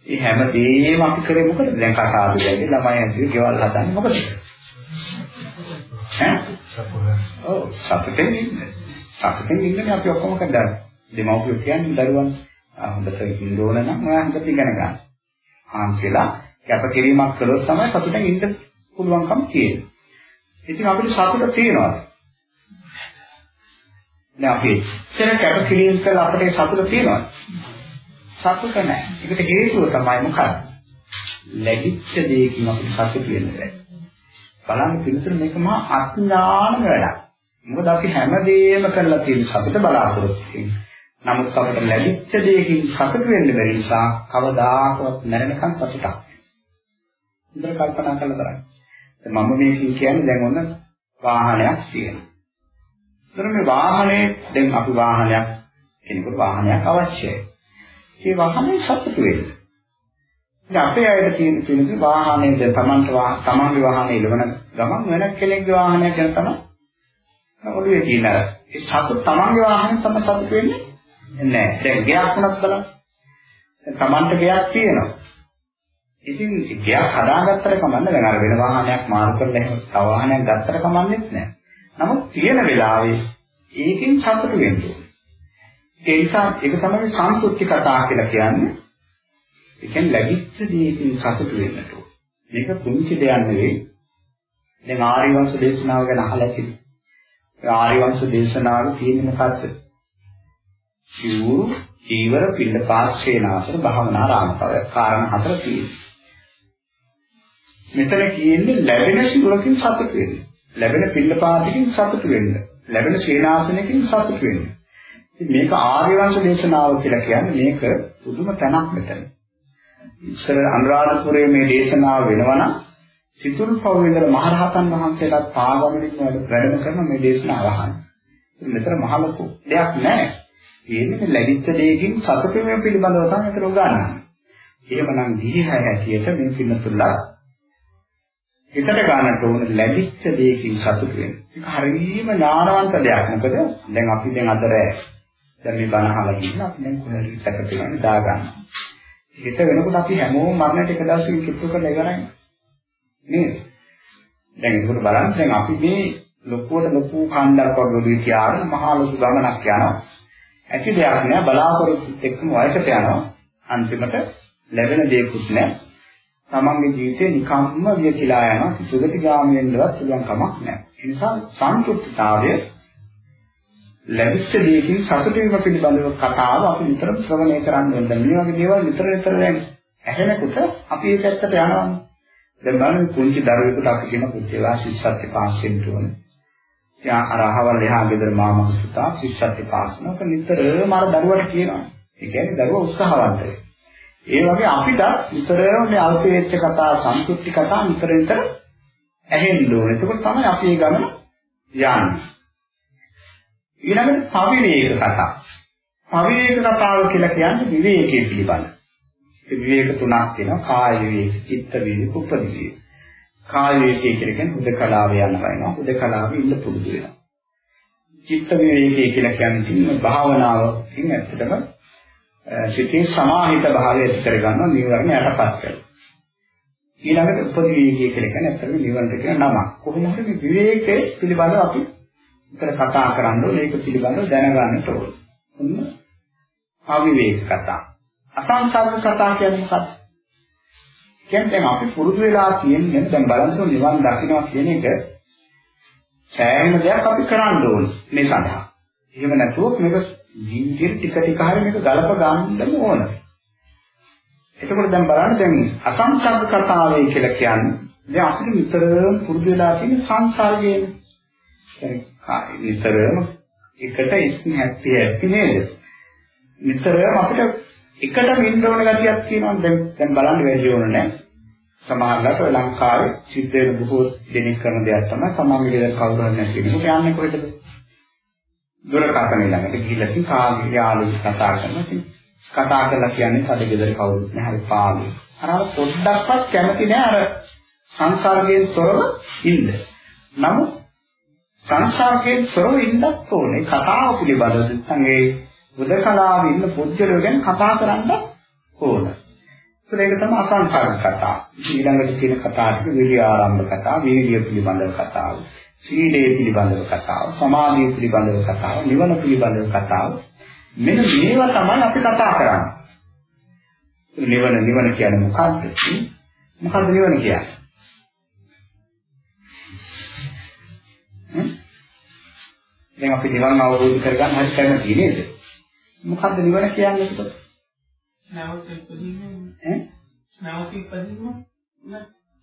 ඒ හැමදේම අපි කරේ මොකටද? දැන් කතාව දෙන්නේ ළමයි ඇතුලේ ගෙවල් හදන්නේ මොකටද? ඈ? ඔව් සතුටෙන් ඉන්න. සතුටෙන් ඉන්නේ අපි ඔක්කොම කරන්නේ. දෙමව්පියෝ කියන්නේ දරුවන් හොඳට ඉන්න ඕන නම් ඔයා හොඳට ඉගෙන ගන්න. ආන්සලා කැපකිරීමක් කළොත් තමයි සතුටෙන් ඉන්න පුළුවන්කම තියෙන්නේ. ඉතින් අපිට සතුට තියෙනවා. දැන් අපි ඉතන කැපකිරීම කළා අපිට සතුට තියෙනවා. සතුට නැහැ. ඒකට හේතුව තමයි මොකක්ද? ලැබිච්ච දෙයකින් අපිට සතුට වෙන්න බැහැ. බලන්න පිළිතුර මේක මහා අඥාන වැඩක්. මොකද අපි හැමදේම කරලා තියෙන සතුට බලාපොරොත්තු වෙන්නේ. නමුත් අපිට ලැබිච්ච දෙයකින් සතුට වෙන්න බැරි නිසා කවදාකවත් නැරෙනකන් සතුටක්. හොඳට කල්පනා කරලා බලන්න. මම මේකෙන් කියන්නේ දැන් ඔන්න වාහනයක් තියෙනවා. ඒතර මේ වාහනේ දැන් අපි වාහනයක් කෙනෙකුට වාහනයක් අවශ්‍යයි. ඒ වාහනේ සතුට වෙන්න. ඉතින් අපේ අයට තියෙන තියෙන වාහනේ දැන් Tamanට Tamanගේ වාහනේ ඉලවන ගමන් වෙන කෙනෙක්ගේ වාහනයක් ගැන තමයි ඔළුවේ තියෙන අර ඒ සතුට Tamanගේ වාහනේ තමයි සතුට වෙන්නේ නැහැ. දැන් ගයක් වුණත් බලන්න. දැන් Tamanට ගයක් තියෙනවා. ඉතින් ගයක් හදාගත්තට කමන්නේ දැන් අර වෙන වාහනයක් මාරු කරලා එහෙම තව වාහනයක් ගත්තට කමන්නේත් නැහැ. නමුත් තියෙන වෙලාවේ ඒකෙන් සතුටු වෙන්න ඕනේ. ඒ නිසා ඒක තමයි සන්තුෂ්ටි කතා කියලා කියන්නේ. ඒ කියන්නේ ලැබිච්ච දේකින් සතුටු වෙන්නට ඕනේ. මේක පුංචි දෙයක් නෙවෙයි. දැන් ආර්ය වංශ දේශනාව ගැන අහලා ඇති. ආර්ය වංශ දේශනාවේ තියෙන මොකක්ද? සිවුරු, චීවර, පිළිපාත්, ශේනාසන, භාවනා රාමතාවය. කාරණා හතර තියෙනවා. මෙතන කියන්නේ ලැබෙන සිවුරකින් සතුට වෙන්න. ලැබෙන පිළිපාතකින් සතුට වෙන්න. ලැබෙන ශේනාසනකින් සතුට වෙන්න. ඉතින් මේක ආර්ය වංශ දේශනාව කියලා කියන්නේ මේක පුදුම තැනක් මෙතන. ඉස්සර අනුරාධපුරයේ මේ දේශනාව වෙනවනම් සිතුල් පවුලේ මහරහතන් වහන්සේලාත් පාගමනින් වැඩම කරන මේ දේශනාව අහන්නේ. මෙතන මහ ලොකු දෙයක් නැහැ. කියන්නේ ලැබිච්ච දෙයකින් සතුට වීම පිළිබඳව තමයි මෙතන උගන්වන්නේ. එහෙමනම් ගිහි හැය හැටියට මේ පින්නතුල්ලා හිතට ගන්නට ඕන ලැබිච්ච දෙයකින් සතුට වෙන්න. ඒක හරියම ඥානවන්ත දෙයක්. මොකද දැන් අපි දැන් අතර දැන් මේ බණ අහලා ඉන්න අපි දැන් කොහරි සැකට ගන්න දා ගන්නවා. හිත වෙනකොට අපි හැමෝම මරණයට එක දවසකින් කිට්ටු කරලා ඉවරයි. නේද? දැන් ඒකට බලන්න දැන් අපි මේ ලොකුවට ලොකු කණ්ඩායමක් වගේ තියාගෙන මහා ලොකු ගමනක් යනවා. ඇති දෙයක් නෑ බලාපොරොත්තු එක්කම වයසට යනවා අන්තිමට ලැබෙන දේකුත් නෑ තමන්ගේ ජීවිතේ නිකම්ම වියකිලා යනවා සුගතිගාමී වෙන්නවත් පුළුවන් කමක් නෑ ඒ නිසා සන්තුෂ්ඨතාවය ලැබිච්ච දෙයකින් සතුට වීම පිළිබඳව කතාව අපි නිතර ශ්‍රවණය කරන්න ඕනේ මේ වගේ දේවල් නිතර නිතර දැන් ඇහෙනකොට අපි ඒ පැත්තට යනවා දැන් බලන්න කුංචි දරුවෙකුට අපි කියන පුත්‍රයා ශිෂ්‍යත්ව පාස් වෙන්න ඕනේ යා අර අහවල් එහා ගෙදර මාමක පුතා ශිෂ්‍යත්ව පාස්නක නිතරම අර දරුවට කියනවා. ඒ කියන්නේ දරුවා උත්සාහවන්තයි. ඒ වගේ අපිට නිතරම මේ අල්පේච්ඡ කතා, සන්තුෂ්ටි කතා නිතර නිතර ඇහෙන්න ඕනේ. එතකොට තමයි අපි මේ ගමන යන්නේ. ඊළඟට පවිවේක කතා. පවිවේක කතාව කියලා කියන්නේ විවේකයේ පිළිබඳ. ඒ විවේක තුනක් තියෙනවා. කාය විවේක, චිත්ත විවේක, උපදි විවේක. කාය විවේකයේ කියලා කියන්නේ හුදකලාව යනවා වෙනවා. හුදකලාවේ ඉන්න පුරුදු වෙනවා. චිත්ත විවේකයේ කියලා කියන්නේ ඉතින් භාවනාවකින් ඇත්තටම සිතේ සමාහිත භාවය ඇති කරගන්නවා නිවර්ණ යටපත් කරනවා. ඊළඟට උපදි විවේකයේ කියලා කියන්නේ ඇත්තටම නිවර්ණ කියන නමක්. කොහොම හරි මේ විවේකයේ පිළිබඳව අපි විතර කතා කරන්න ඕනේ ඒක පිළිබඳව දැනගන්නට ඕනේ. ඔන්න අවිවේක කතා. අසංසාරික කතා කියන්නේ මොකක්ද? කියන්නේ දැන් අපි පුරුදු වෙලා තියෙන්නේ දැන් බලන්න නිවන් දකින්නවා කියන එක සෑහෙන දෙයක් අපි කරන්න ඕනේ මේ සඳහා. එහෙම නැතුව මේක ජීවිතේ ටික ටික හරි මේක ගලප ගන්නම ඕන. එතකොට දැන් බලන්න දැන් අසංසග්ග කතාවේ කියලා කියන්නේ දැන් අපිට නිතරම පුරුදු වෙලා තියෙන සංසර්ගයේ නිතරම එකට ඉස්න හැප්පි හැප්පි නේද? නිතරම අපිට එකටම ඉන්න ඕන ගතියක් තියෙනවා. දැන් දැන් බලන්න වැඩි ඕන නැහැ. සමහරවිට ලංකාවේ සිද්ධ වෙන බොහෝ දෙනෙක් කරන දෙයක් තමයි සමාජයේ ගෙදර කවුරු හරි නැති කෙනෙකුට යන්නේ කොහෙටද? දුරකථන ළඟට ගිහිල්ලා ඉතින් කාගේ යාළුවෙක් කතා කරනවා. ඉතින් කතා කරලා කියන්නේ සද ගෙදර කවුරුත් නැහැ පාළු. අර පොඩ්ඩක්වත් කැමති නෑ අර සංසර්ගයෙන් තොරව ඉන්න. නමුත් සංසර්ගයෙන් තොරව ඉන්නත් ඕනේ. කතාව පිළිබඳව නැත්නම් ඒ බුදකලාවේ ඉන්න පුද්ගලයෝ ගැන කතා කරන්න ඕන. ඒක තමයි අසංසාර කතා. ඊළඟට තියෙන කතා ටික විරිය ආරම්භ කතා, වීර්ය පිළිබඳව කතාව, සීලය පිළිබඳව කතාව, සමාධිය පිළිබඳව කතාව, නිවන පිළිබඳව කතාව. මෙන්න මේවා තමයි අපි කතා කරන්නේ. නිවන නිවන කියන්නේ මොකක්ද? මොකක්ද නිවන කියන්නේ? දැන් අපි නිවන් අවබෝධ කරගන්න හරි කැමති නේද? මොකද්ද නිවන කියන්නේ එතකොට? නැවත ඉපදීම ඈ නැවත ඉපදීම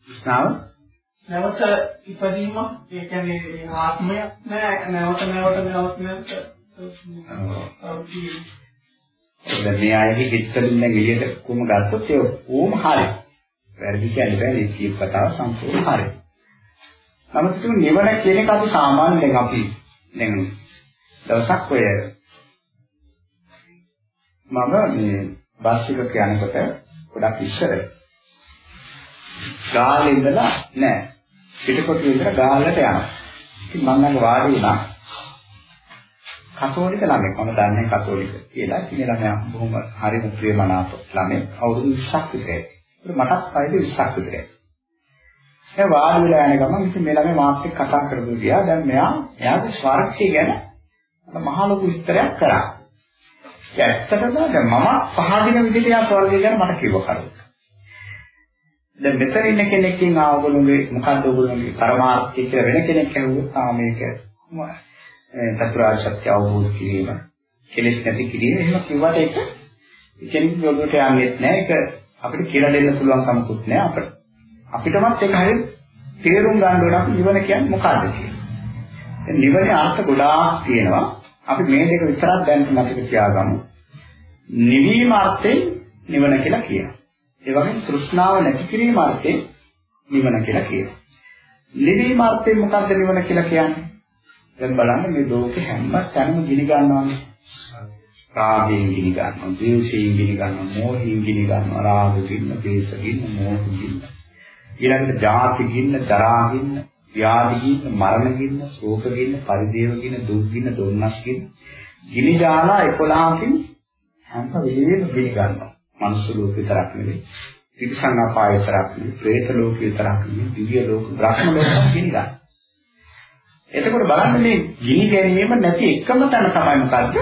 ස්නාව නැවත ඉපදීම ඒ කියන්නේ ආත්මය නෑ නැවත නැවත නැවත නැවත දැන් මේ අයගේ හිතවලින් දැන් එළියට කොහොම ගත්තොත් ඒ ඕම හරි. වැරදි කියන්නේ බෑ මේ කීප කතාව සම්පූර්ණ හරි. නමුත් නිවන කියන එක අපි සාමාන්‍යයෙන් අපි දැන් දවසක් ඔය මම මේ බස් එකක යනකොට ගොඩක් ඉස්සර ගාලේ ඉඳලා නෑ පිටකොටු ඉඳලා ගාලට යනවා. ඉතින් මම නම් වාඩි වුණා. කතෝලික ළමෙක් මම දන්නේ කතෝලික කියලා. ඉතින් ළමයා බොහොම හරිම ප්‍රේමනාප ළමෙක්. අවුරුදු 20ක් විතරයි. ඒක මටත් වයස 20ක් විතරයි. ඒ වාඩි වෙලා යන ගමන් ඉතින් මේ ළමයා මාත් එක්ක කතා කරපු ගියා. දැන් මෙයා එයාගේ ස්වර්ගය ගැන මහ ලොකු විස්තරයක් කරා. ඇත්තටම දැන් මම පහදින විදිහට යා ස්වර්ගය ගැන මට කිව්ව කරුණ. දැන් මෙතන ඉන්න කෙනෙක්ගෙන් ආවගොල්ලෝගේ මොකද්ද ඔයගොල්ලෝගේ පරමාර්ථය කියලා වෙන කෙනෙක් ඇහුවොත් ආ මේක චතුරාර්ය සත්‍ය අවබෝධ කිරීම කෙලෙස් නැති කිරීම එහෙම කිව්වට ඒක කෙනෙක් යොමුට යන්නේ නැහැ ඒක අපිට කියලා දෙන්න පුළුවන් කමකුත් නැහැ අපිට අපිටමත් ඒක හරියට තේරුම් ගන්න ඕන අපි නිවන කියන්නේ මොකක්ද කියලා. නිවනේ අර්ථ ගොඩාක් තියෙනවා. අපි මේ දෙක විතරක් දැන් මතක තියාගමු. නිවීම අර්ථයෙන් නිවන කියලා කියනවා. ඒ වගේම තෘෂ්ණාව නැති කිරීම අර්ථයෙන් නිවන කියලා කියනවා. නිවීම අර්ථයෙන් මොකක්ද නිවන කියලා කියන්නේ? දැන් බලන්න මේ ලෝකේ හැම තැනම ගිනි ගන්නවානේ. රාගයෙන් ගිනි ගන්නවා, ද්වේෂයෙන් ගිනි ගන්නවා, මෝහයෙන් ගිනි ගන්නවා, රාග ගින්න, ද්වේෂ ගින්න, මෝහ ගින්න. ඊළඟට ජාති ගින්න, ජරා ගින්න, ව්‍යාධි ගින්න, මරණ ගින්න, ශෝක ගින්න, පරිදේව ගින්න, දුක් ගින්න, දුන්නස් ගින්න. ගිනි ජාලා 11කින් හැම වෙලේම ගිනි ගන්නවා. මනුස්ස ලෝක විතරක් නෙවෙයි. තිරිසන් අපාය විතරක් නෙවෙයි, പ്രേත ලෝක විතරක් නෙවෙයි, දිව්‍ය ලෝක, බ්‍රහ්ම ලෝක ගිනි ගන්නවා. එතකොට බලන්න මේ ගිනි ගැනීම නැති එකම තැන තමයි මොකද්ද?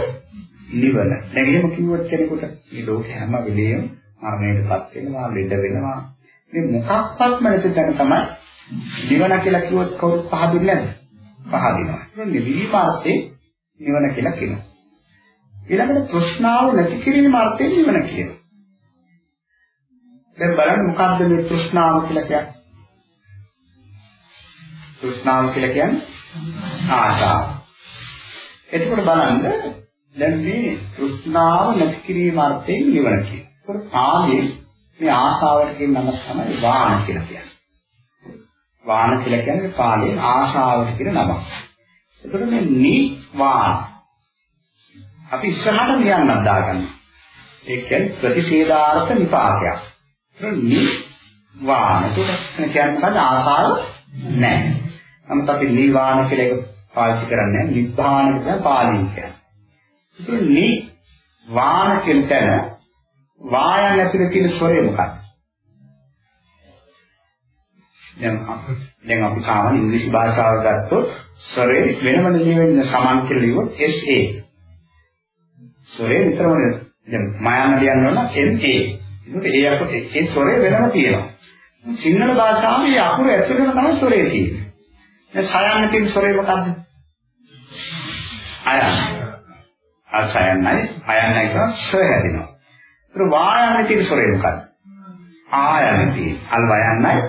නිවන. දැන් එහෙම කිව්වොත් කෙනෙකුට මේ ලෝකේ හැම වෙලේම මරණයටපත් වෙනවා, ලෙඩ වෙනවා, මේ මොකක්වත්ම නැති තැන තමයි නිවන කියලා කිව්වොත් කවුරුත් පහදින්නේ නැද්ද? පහදිනවා. ඒක නිවීම අර්ථේ නිවන කියලා කියනවා. ඊළඟට තෘෂ්ණාව නැති කිරීම අර්ථයෙන් නිවන කියනවා. දැන් බලන්න මොකද්ද මේ තෘෂ්ණාව කියලා කියන්නේ? තෘෂ්ණාව කියලා කියන්නේ ආශාව. එතකොට බලන්න දැන් මේ තෘෂ්ණාව නැති කිරීම අර්ථයෙන් නිවන කියනවා. ඒක කාමයේ මේ ආශාවට කියන නම තමයි වාන කියලා කියන්නේ. වාන කියලා කියන්නේ පාලියෙන් ආශාවට කියන නමක්. එතකොට මේ නිවාන අපි ඉස්සරහට ලියන්නත් දාගන්න. ඒ කියන්නේ ප්‍රතිෂේධාර්ථ නිපාතයක්. නිවාන කියන්නේ මොකද ආශාව නැහැ. නමුත් අපි නිවාන කියලා එක පාවිච්චි කරන්නේ නිබ්බාන කියන පාලියෙන් කියන්නේ. ඒක නිවාන කියන තැන වායන් ඇතුලේ තියෙන ස්වරය මොකක්ද? දැන් දැන් අපි සාමාන්‍ය ඉංග්‍රීසි භාෂාව ගත්තොත් ස්වරේ වෙනම ලියවෙන්න සමාන කියලා ලියුවොත් SA. ස්වරේ විතරම දැන් මායන ලියන්න ඕන MA. ඒකට ඒ අපට ඒ ස්වරේ වෙනම තියෙනවා. සිංහල භාෂාවේ අකුරු ඇතුළේම තමයි ස්වරේ තියෙන්නේ. දැන් සයන්න තියෙන ස්වරේ මොකද්ද? අයන්. අසයන්නයි අයන්නයි කියන ස්වරය හැදෙනවා. ඒක වායන්නේ තියෙන ස්වරය මොකක්ද? ආයන්නේ තියෙන. අල් වයන්නයි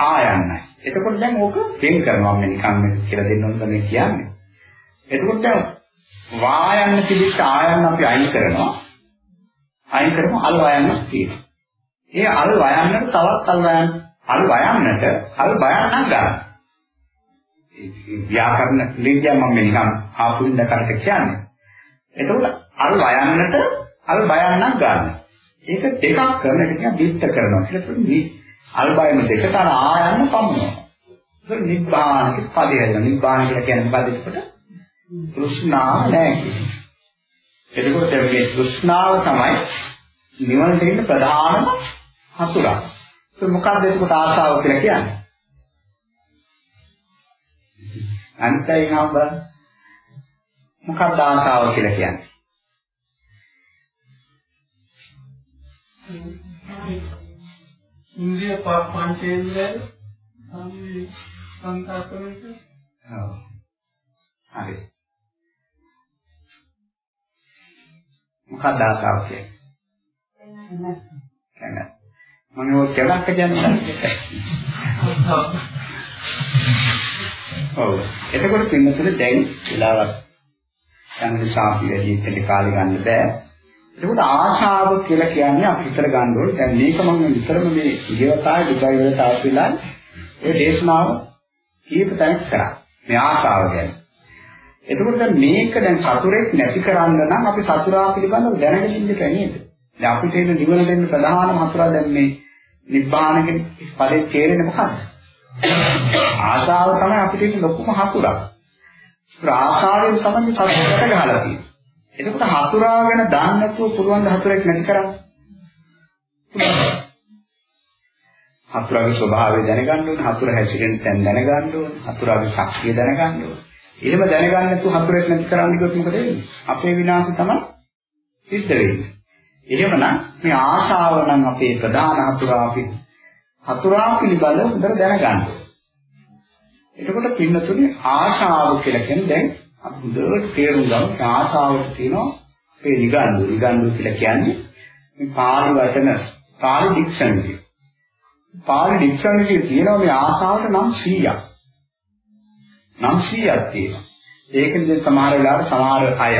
ආයන්නයි. එතකොට දැන් ඕක වෙන් කරනවා මම නිකන් මේක කියලා දෙන්න ඕනද මේ කියන්නේ. එතකොට දැන් වායන්න තිබිච්ච ආයන්න අපි අයින් කරනවා. අයින් කරමු අල් වයන්නක් තියෙනවා. ඒ අල් වයන්නට තවත් අල් වයන්න අල් වයන්නට අල් බයන්නක් ගන්න. ව්‍යාකරණ ලින්ජා මම නිකන් ආපුින්ද කරට කියන්නේ. එතකොට අල් වයන්නට අල් බයන්නක් ගන්න. ඒක දෙකක් කරන එක කියන දිත්ත කරනවා. ඒක තමයි අල් බයන දෙකට අර ආයන්න පම්මනවා. ඒක නිබ්බාන කිය පදයයි. නිබ්බාන කියලා කියන්නේ මොකද එතකොට? තෘෂ්ණාව නැහැ කියන්නේ. එතකොට මේ තෘෂ්ණාව තමයි නිවනට ඉන්න ප්‍රධානම හතුරා. ඒක මොකක්ද එතකොට ආශාව කියලා කියන්නේ? අන්තයි නම් බලන්න. මොකක්ද ආශාව කියලා කියන්නේ? ඉන්ද්‍රිය පංචේන්ද්‍රය සංකල්පනක ඔව් හරි මොකක්ද ආසාව කියන්නේ? කැමැත්ත. මම ඔය කැමැත්ත කියන්නේ ඔව්. එතකොට පින්නතුනේ දැන් වෙලාවක් යන සාපි වැඩි ඉන්න කාලේ ගන්න බෑ. එතකොට ආශාව කියලා කියන්නේ අපි හිතර ගන්න ඕනේ. දැන් මේක මම විතරම මේ ඉගවතාවේ දුකයි වලට ආපිලා ඒ දේශනාව කීප තැනක් කරා. මේ ආශාව ගැන. එතකොට දැන් මේක දැන් සතුරෙක් නැති කරන්න නම් අපි සතුරා පිළිබඳව දැනගෙන ඉන්න එක නේද? දැන් අපිට එන නිවන දෙන්න ප්‍රධානම හතුරා දැන් මේ නිබ්බානගේ පදේ තේරෙන්නේ මොකක්ද? ආශාව තමයි අපිට ඉන්න ලොකුම හතුරා. ආශාවෙන් තමයි සතුරට ගහලා තියෙන්නේ. එතකොට හතුරා ගැන දන්නේ නැතුව පුළුවන් ද හතුරෙක් නැති කරන්න? හතුරාගේ ස්වභාවය දැනගන්න ඕනේ, හතුර හැසිරෙන තැන් දැනගන්න ඕනේ, හතුරාගේ ශක්තිය දැනගන්න ඕනේ. එහෙම දැනගන්න නැතුව හතුරෙක් නැති කරන්න කිව්වොත් මොකද වෙන්නේ? අපේ විනාශය තමයි සිද්ධ වෙන්නේ. එහෙමනම් මේ ආශාව නම් අපේ ප්‍රධාන හතුරා අපි හතුරා පිළිබඳව හොඳට දැනගන්න. එතකොට පින්නතුනේ ආශාව කියලා කියන්නේ දැන් අපි හොඳට තේරුම් ගමු ආශාවට තියෙනවා අපේ නිගන්දු. නිගන්දු කියලා කියන්නේ මේ පාළි වචන පාළි ඩික්ෂනරි. පාළි ඩික්ෂනරි තියෙනවා මේ ආශාවට නම් 100ක්. නම් 100ක් තියෙනවා. ඒකෙන්ද සමහර වෙලාවට සමහර අය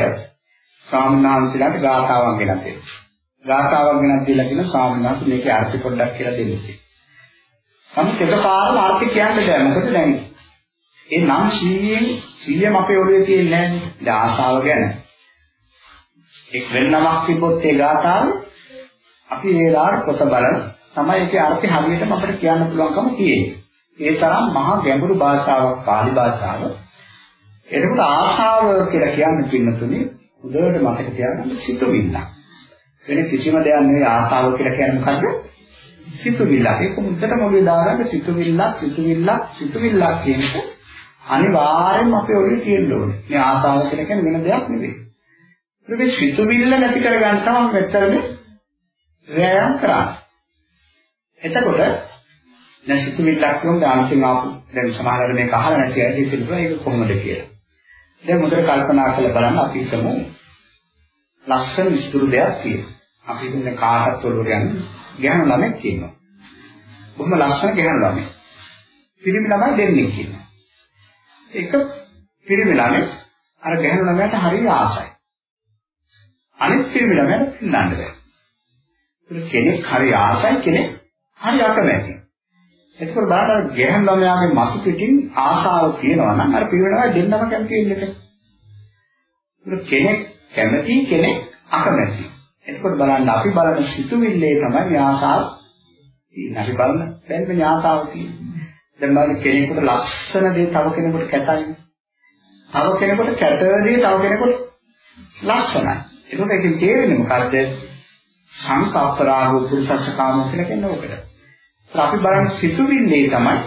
ස්වාමීන් වහන්සේලාට ගාථාවක් ගෙනත් දෙනවා. ගාථාවක් ගෙනත් දීලා කියන ස්වාමීන් වහන්සේ මේකේ අර්ථ පොඩ්ඩක් කියලා දෙන්න කියලා. නමුත් එකපාරම අර්ථ කියන්න බෑ. මොකද දැන් ඒ නම් 100න් 100ම අපේ ඔළුවේ තියෙන්නේ නැහැ. දැන් ආසාව ගැන. එක් වෙන නමක් තිබ්බොත් ඒ ගාථාවේ අපි ඒ ලාර පොත බලන තමයි ඒකේ අර්ථය හරියටම අපිට කියන්න පුළුවන්කම තියෙන්නේ. ඒ තරම් මහා ගැඹුරු භාෂාවක් පාලි භාෂාව. එතකොට ආශාව කියලා කියන්නේ පින්නතුනේ උදේට මතක තියාගන්න සිතුවිල්ල. වෙන කිසිම දෙයක් නෙවෙයි ආශාව කියලා කියන්නේ මොකද්ද? සිතුවිල්ල. ඒක මුද්දට මොලේ දාගන්න සිතුවිල්ලක් සිතුවිල්ලක් සිතුවිල්ලක් කියන එක අනිවාර්යෙන්ම අපේ ඔළුවේ තියෙන්න ඕනේ. මේ ආශාව කියලා කියන්නේ වෙන දෙයක් නෙවෙයි. මේ සිතුවිල්ල නැති කරගන්න තමයි මෙච්චරනේ වෑයම් කරන්නේ. එතකොට දැන් සිතුවිල්ලක් කියොත් අන්තිම ආපු දැන් සමහරවල් මේක අහලා නැති අය හිතනවා ඒක කොහොමද කියලා. දැන් මුදල් කල්පනා කරලා බලන්න අපි හිතමු ලස්සන විස්තර දෙයක් තියෙනවා. අපි හිතන්නේ කාටත් වලට යන්නේ ගැහණු ළමෙක් කියනවා. බොහොම ලස්සන ගැහණු ළමෙක්. පිරිමි ළමයි දෙන්නෙක් කියනවා. ඒක පිරිමි ළමෙක් අර ගැහණු ළමයාට හරිය ආසයි. අනිත් පිරිමි ළමයාට පින්නන්න බැහැ. කෙනෙක් හරි ආසයි කෙනෙක් හරි අකමැති. එතකොට බලන්න ගැහන් ළමයාගේ මතු පිටින් ආශාව තියෙනවා නම් අර පිරිවෙනවා දෙන්නම කැමති වෙන්නට. කෙනෙක් කැමති කෙනෙක් අකමැති. එතකොට බලන්න අපි බලන සිතුවිල්ලේ තමයි මේ ආශාව තියෙන්නේ. අපි බලන දැන් මේ ආශාව තියෙන්නේ. දැන් බලන්න කෙනෙකුට ලස්සන දේ තව කෙනෙකුට කැතයි. තව කෙනෙකුට කැත දේ තව කෙනෙකුට ලස්සනයි. එතකොට ඒකෙන් තේරෙන්නේ මොකද්ද? සංකප්පරාගෝ පුරුෂච්ඡකාමෝ කියලා කියන්නේ ඕකට. අපි බලන්න සිතුවිල්ලේ තමයි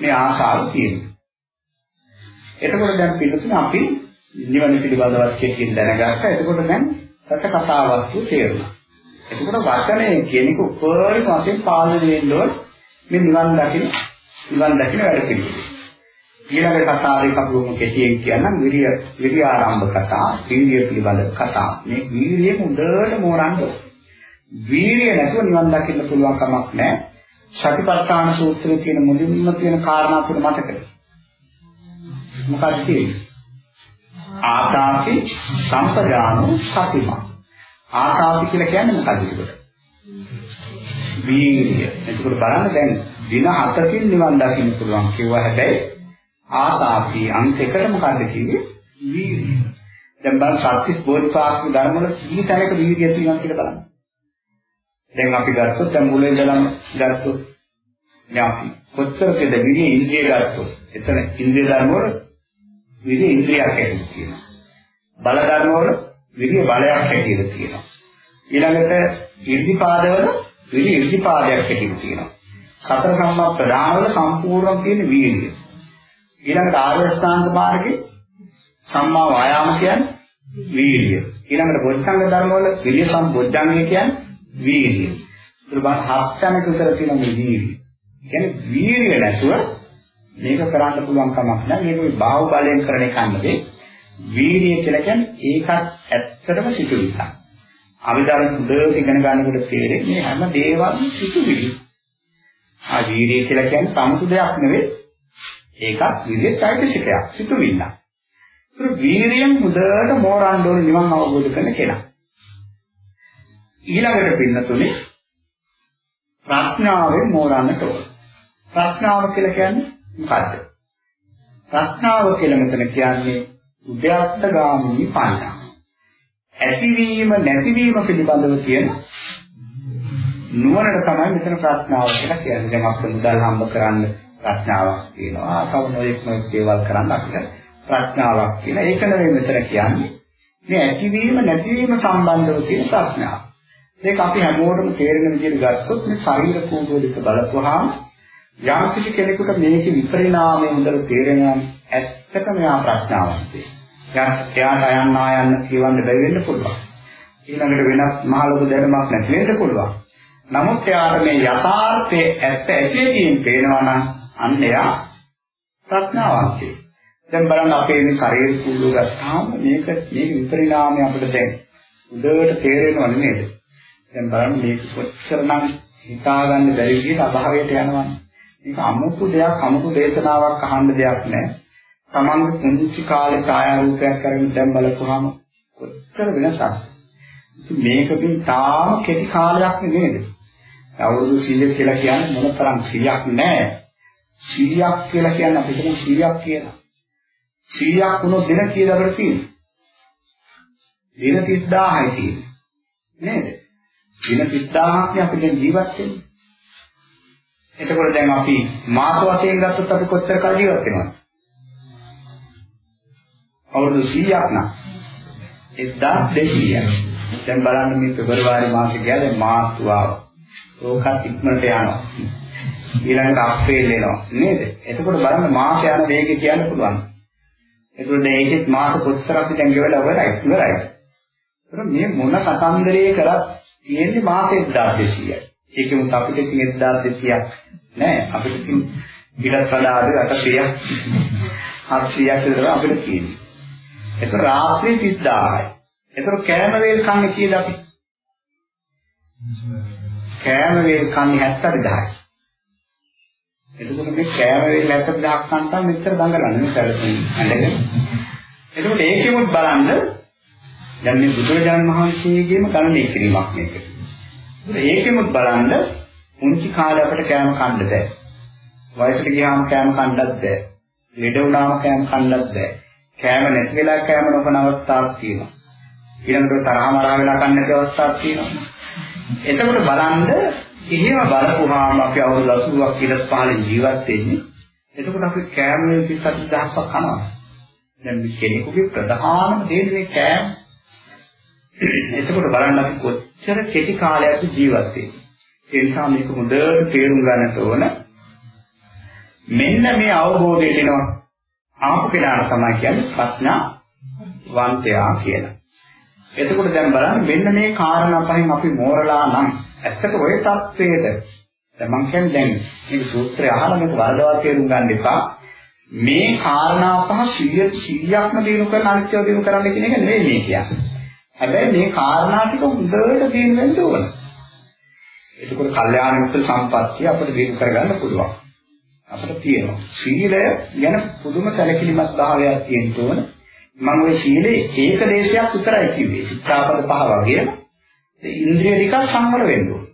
මේ ආශාව තියෙන්නේ. එතකොට දැන් පිළිතුරු අපි නිවන පිළිබඳව කෙටියෙන් දැනගත්තා. එතකොට දැන් සත්‍ය කතාවක් තේරුණා. එතකොට වචනේ කියන එක උපරිම වශයෙන් පාලනය වෙන්න ඕන මේ නිවන් දකින්න නිවන් දකින්න වැඩ පිළිවෙල. ඊළඟ කතාවේ කපුවම කෙටියෙන් කියන්නම් විරිය විරිය ආරම්භ කතා, විරිය පිළිබඳ කතා. මේ විරිය මුදවට මෝරන්න ඕන. වීර්ය නැතුව නිවන් දකින්න පුළුවන් කමක් නැහැ. සතිපට්ඨාන සූත්‍රයේ තියෙන මුලින්ම තියෙන කාරණා තුන මතකද? මොකක්ද තියෙන්නේ? ආතාපි සම්පජානෝ සතිමා. ආතාපි කියලා කියන්නේ මොකක්ද ඒකට? වීර්ය. එතකොට බලන්න දැන් දින 7කින් නිවන් දකින්න පුළුවන් කිව්වා හැබැයි ආතාපි අන්ත එකට මොකද්ද කිව්වේ? වීර්ය. දැන් බලන්න සත්‍විස් බෝධිපාක්ෂික ධර්ම වල කී තැනක වීර්යය තියෙනවා කියලා බලන්න. දැන් අපි ගත්තොත් දැන් මුලින් ඉඳලම ගත්තොත් දැන් අපි කොච්චරද විරිය ඉන්ද්‍රිය ගත්තොත් එතන ඉන්ද්‍රිය ධර්ම වල විරිය ඉන්ද්‍රියක් හැටියට තියෙනවා. බල ධර්ම වල විරිය බලයක් හැටියට තියෙනවා. ඊළඟට ඉර්ධිපාදවල විරිය ඉර්ධිපාදයක් හැටියට තියෙනවා. සතර සම්මා ප්‍රධාන වල සම්පූර්ණ තියෙන වීර්යය. ඊළඟට ආර්ය ශ්‍රාන්ත මාර්ගයේ සම්මා වායාම කියන්නේ වීර්යය. ඊළඟට බොද්ධංග ධර්ම වල විරිය සම්බොද්ධංගය කියන්නේ වීර්යය. ඒක බාහ හත් තැනක උතර තියෙන මේ වීර්යය. කියන්නේ වීර්යය නැතුව මේක කරන්න පුළුවන් කමක් නැහැ. මේක මේ බාහුව බලයෙන් කරන එකක් නෙවෙයි. වීර්යය කියලා කියන්නේ ඒකත් ඇත්තටම සිතුවිල්ලක්. අවිදාන හොඳට ඉගෙන ගන්නකොට තේරෙන්නේ මේ හැම දේවල්ම සිතුවිලි. ආ වීර්යය කියලා කියන්නේ සමුතු දෙයක් නෙවෙයි. ඒකත් විරිය චෛතසිකයක් සිතුවිල්ලක්. ඒක වීරියෙන් හොඳට මෝරන්න ඕනේ නිවන් අවබෝධ කරන කෙනා. ඊළඟට පින්නතුනේ ප්‍රඥාවෙන් මෝරන්නට ඕන. ප්‍රඥාව කියලා කියන්නේ මොකද්ද? ප්‍රඥාව කියලා මෙතන කියන්නේ උද්‍යත්තගාමී පඤ්ඤා. ඇතිවීම නැතිවීම පිළිබඳව කියන නුවණට තමයි මෙතන ප්‍රඥාව කියලා කියන්නේ. දැන් අපිට මුදල් හම්බ කරන්න ප්‍රඥාවක් තියෙනවා. තව නොයෙක් නොයෙක් දේවල් කරන්න අපිට ප්‍රඥාවක් කියලා. ඒක නෙවෙයි මෙතන කියන්නේ. මේ ඇතිවීම නැතිවීම සම්බන්ධව තියෙන ප්‍රඥාව. ඒක අපි හැමෝටම තේරෙන විදිහට ගත්තොත් මේ ශරීර කෝපෝලික බලපුවාම යම් කිසි කෙනෙකුට මේක විපරිණාමය හොඳට තේරෙනවා ඇත්තටම එයා ප්‍රඥාවන්තයෙක්. එයාට අයන්න ආයන්න කියවන්න බැරි වෙන්න පුළුවන්. ඊළඟට වෙනත් මහ ලොකු දැනුමක් නැති වෙන්න පුළුවන්. නමුත් එයාට මේ යථාර්ථයේ ඇත්ත ඇතිවීම පේනවා නම් අන්න එයා ප්‍රඥාවන්තයෙක්. දැන් බලන්න අපේ මේ ශරීර කුල්ලෝ ගත්තාම මේක මේක විපරිණාමය අපිට දැන් උදේට තේරෙනව නෙමෙයිද? දැන් බලන්න මේක කොච්චරනම් හිතාගන්න බැරි විදිහට අභාවයට යනවනේ. මේක අමුතු දෙයක් අමුතු දේශනාවක් අහන්න දෙයක් නෑ. තමන්ගේ පුංචි කාලේ ඡායාරූපයක් කරගෙන දැන් බලපුවාම කොච්චර වෙනසක්. මේකකින් තාම කෙටි කාලයක් නේද? අවුරුදු 100 කියලා කියන්නේ මොන තරම් 100ක් නෑ. 100ක් කියලා කියන්නේ අපිට 100ක් කියලා. 100ක් වුණොත් දින කීයද අපිට තියෙන්නේ? දින 30000යි තියෙන්නේ. නේද? දින 30000ක් නේ අපි දැන් ජීවත් වෙන්නේ. එතකොට දැන් අපි මාස වශයෙන් ගත්තොත් අපි කොච්චර කාල ජීවත් වෙනවද? අවුරුදු 100ක් නම් 1200ක්. දැන් බලන්න මේ පෙබරවාරි මාසේ ගියාද මාර්තු ආවා. ඕකත් ඉක්මනට යනවා. ඊළඟට අප්‍රේල් එනවා නේද? එතකොට බලන්න මාස යන වේගය කියන්න පුළුවන්. එතකොට ඒකෙත් මාස කොච්චර අපි දැන් ගෙවලා ඉවරයි ඉවරයි. ඒතර මේ මොන කතන්දරේ කරත් තියෙන්නේ මාස 1200යි. ඒකෙමුත් අපිට තියෙන 1200ක් නෑ අපිට තියෙන ඊටත් වඩා අඩු 800ක් 700ක් විතර අපිට තියෙන්නේ. ඒක රාත්‍රී 30000යි. ඒතර කෑම වේල් කන්නේ කීයද අපි? කෑම වේල් කන්නේ 70000යි. එතකොට මේ කෑම වේල 70000ක් කන්ටම් මෙච්චර දඟලන්නේ සැලසුම් ඇඳගෙන. එතකොට ඒකෙමුත් බලන්න දැන් මේ බුදුරජාණන් වහන්සේගේම ගණනය කිරීමක් මේක. ඒකෙමුත් බලන්න පුංචි කාලේ අපිට කෑම කන්න බෑ. වයසට ගියාම කෑම කන්නත් බෑ. ලෙඩ වුණාම කෑම කන්නත් බෑ. කෑම නැති වෙලා කෑම නොකන අවස්ථාවක් තියෙනවා. ඊළඟට තරහම රහ වෙලා කන්න නැති අවස්ථාවක් තියෙනවා. එතකොට බලන්න එහෙම බලපුවාම අපි අවුරුදු 80ක් ඊට පහළින් ජීවත් වෙන්නේ. එතකොට අපි කෑම වේල් 37000ක් කනවා. දැන් මේ කෙනෙකුගේ ප්‍රධානම දේ මේ කෑම. එතකොට බලන්න අපි කොච්චර කෙටි කාලයක් ජීවත් වෙන්නේ. ඒ නිසා මේක හොඳට තේරුම් ගන්නට ඕන. මෙන්න මේ අවබෝධයට එනවා. ආපු කෙනාට තමයි කියන්නේ ප්‍රඥා වන්තයා කියලා. එතකොට දැන් බලන්න මෙන්න මේ කාරණා පහෙන් අපි මෝරලා නම් ඇත්තට ওই தത്വයේද දැන් මම කියන්නේ දැන් මේ සූත්‍රය අහලා මේක වරදවා තේරුම් ගන්න එපා. මේ කාරණා පහ 100 100ක්ම දිනු කරන අනිත්‍යව දිනු කරන්න කියන එක නෙවෙයි මේ කියන්නේ. හැබැයි මේ කාරණා ටික හොඳට දිනු වෙන්න ඕන. එතකොට කල්යාණ මිත්‍ර සම්පත්තිය අපිට දිනු කරගන්න පුළුවන්. අපිට තියෙනවා. සීලය ගැන පුදුම සැලකිලිමත් භාවයක් තියෙන්න ඕන. මම ওই සීලේ ඒක දේශයක් විතරයි කිව්වේ. ශික්ෂාපද පහ වගේ. ඉන්ද්‍රිය ටික සංවර වෙන්න ඕන.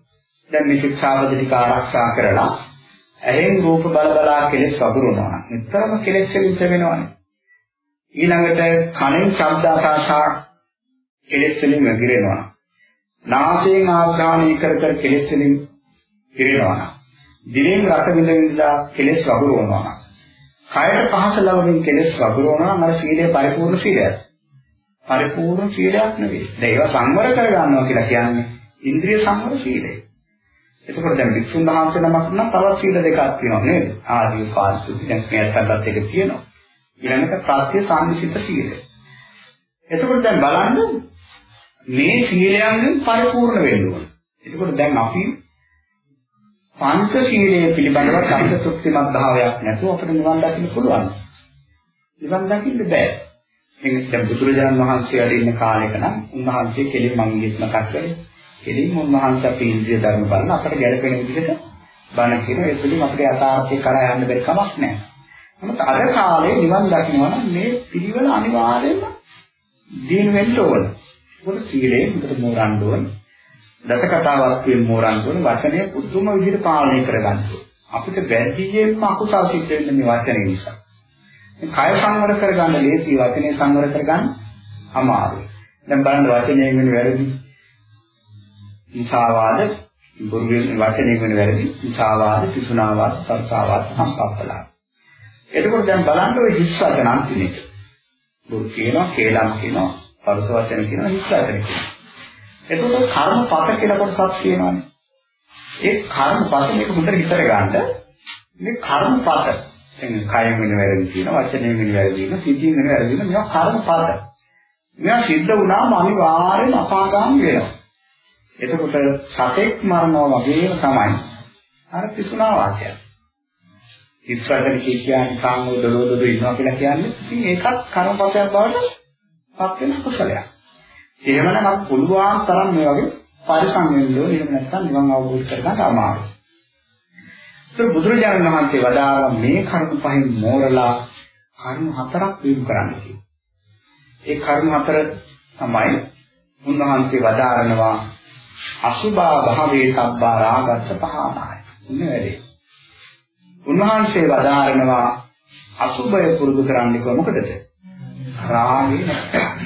දැන් මේ ශික්ෂාපද ටික ආරක්ෂා කරලා ඇහෙන් රූප බල බලා කෙලෙස් වඳුරනවා. නිතරම කෙලෙස් විඳ වෙනවානේ. ඊළඟට කනෙන් ශබ්ද ආසාසා කෙලෙස් වලින් වැගිරෙනවා. නාසයෙන් ආග්‍රහණය කර කර කෙලෙස් වලින් ඉරෙනවා. දිවෙන් රස විඳ විඳලා කෙලෙස් වගුරුවනවා. කයට පහස ලැබෙමින් කෙලෙස් වගුරුවනවා නම් අර සීලය පරිපූර්ණ සීලයක්. පරිපූර්ණ සීලයක් නෙවෙයි. දැන් ඒවා සංවර කර ගන්නවා කියලා කියන්නේ ඉන්ද්‍රිය සංවර සීලය. එතකොට දැන් වික්ෂුන් වහන්සේ නමක් නම් තවත් සීල දෙකක් තියෙනවා නේද? ආදී පාරිශුද්ධ දැන් මෙයන්ටත් එක තියෙනවා. ඊළඟට ප්‍රත්‍ය සාමිසිත සීලය. එතකොට දැන් බලන්න මේ සීලයන්ගෙන් පරිපූර්ණ වෙන්න ඕන. එතකොට දැන් අපි පංච සීලය පිළිබඳව සම්පූර්ණ භාවයක් නැතුව අපිට නිවන් දකින්න පුළුවන්. නිවන් දකින්න බෑ. මේක දැන් බුදුරජාණන් වහන්සේ වැඩ ඉන්න කාලෙක නම් උන්වහන්සේ කෙලින් මම ඉස්ම කක්කලේ කෙලින් උන්වහන්සේ අපේ ඉන්ද්‍රිය ධර්ම බලන අපට ගැළපෙන විදිහට බණ කියන ඒ තුලින් අපේ යථාර්ථය කරා යන්න බැරි කමක් නැහැ. නමුත් අද කාලේ නිවන් දකින්නවා නම් මේ පිළිවෙල අනිවාර්යයෙන්ම දිනු වෙන්න ඕන. මොකද සීලේ මුකට මෝරන්න ඕන. දස කතාවක් කියන මෝරන්න ඕන වචනය පුදුම විදිහට පාලනය කරගන්න ඕන. අපිට වැඩියෙන්ම අකුසල් සිද්ධ වෙන්නේ මේ වචනේ නිසා. මේ කය සංවර කරගන්න ලේසි වචනේ සංවර කරගන්න අමාරුයි. දැන් බලන්න වචනේ වෙන වැරදි. ඉසාවාද බුරුවේ වචනේ වෙන වැරදි. ඉසාවාද, පිසුනාවාද, සත්‍යාවාද, සම්පප්පලා. එතකොට දැන් බලන්න ඔය හිස් වචන අන්තිමේට. බුරු කියනවා, කේලම් කියනවා, පරස වචන කියනවා, හිස් වචන කියනවා. එතකොට කර්මපත කියලා කොටසක් තියෙනවානේ. ඒ කර්මපත මේක හොඳට හිතර ගන්න. මේ කර්මපත දැන් කයෙන් වෙන වැරදි තියෙනවා, වචනයෙන් වෙන වැරදි තියෙනවා, සිතින් වෙන වැරදි තියෙනවා. මේවා කර්මපත. මේවා සිද්ධ වුණාම අනිවාර්යෙන් අපාගාමී වෙනවා. එතකොට සතෙක් මරනවා වගේම තමයි අර පිසුනා වාක්‍යය. ඉස්සරහට කියන්නේ කාංගෝ දලෝ දලෝ ඉන්නවා කියලා කියන්නේ ඉතින් ඒකත් කර්මපතයක් බවට පත් වෙන කුසලයක්. එහෙමනම් අපි පුළුවන් තරම් මේ වගේ පරිසම් වෙන්න ඕනේ. එහෙම නැත්නම් නිවන් අවබෝධ කරගන්න අමාරුයි. ඒක බුදුරජාණන් වහන්සේ වදාළා මේ කර්ම පහෙන් මෝරලා කර්ම හතරක් දිනු කරන්න කියලා. ඒ කර්ම හතර තමයි උන්වහන්සේ වදාරනවා අසුභා භාවේ සබ්බා රාගස්ස පහනාය. ඉන්නේ වැඩේ. උන්වහන්සේ වදාරනවා අසුභය පුරුදු කරන්නේ කොහොමද? රාගේ නැත්නම්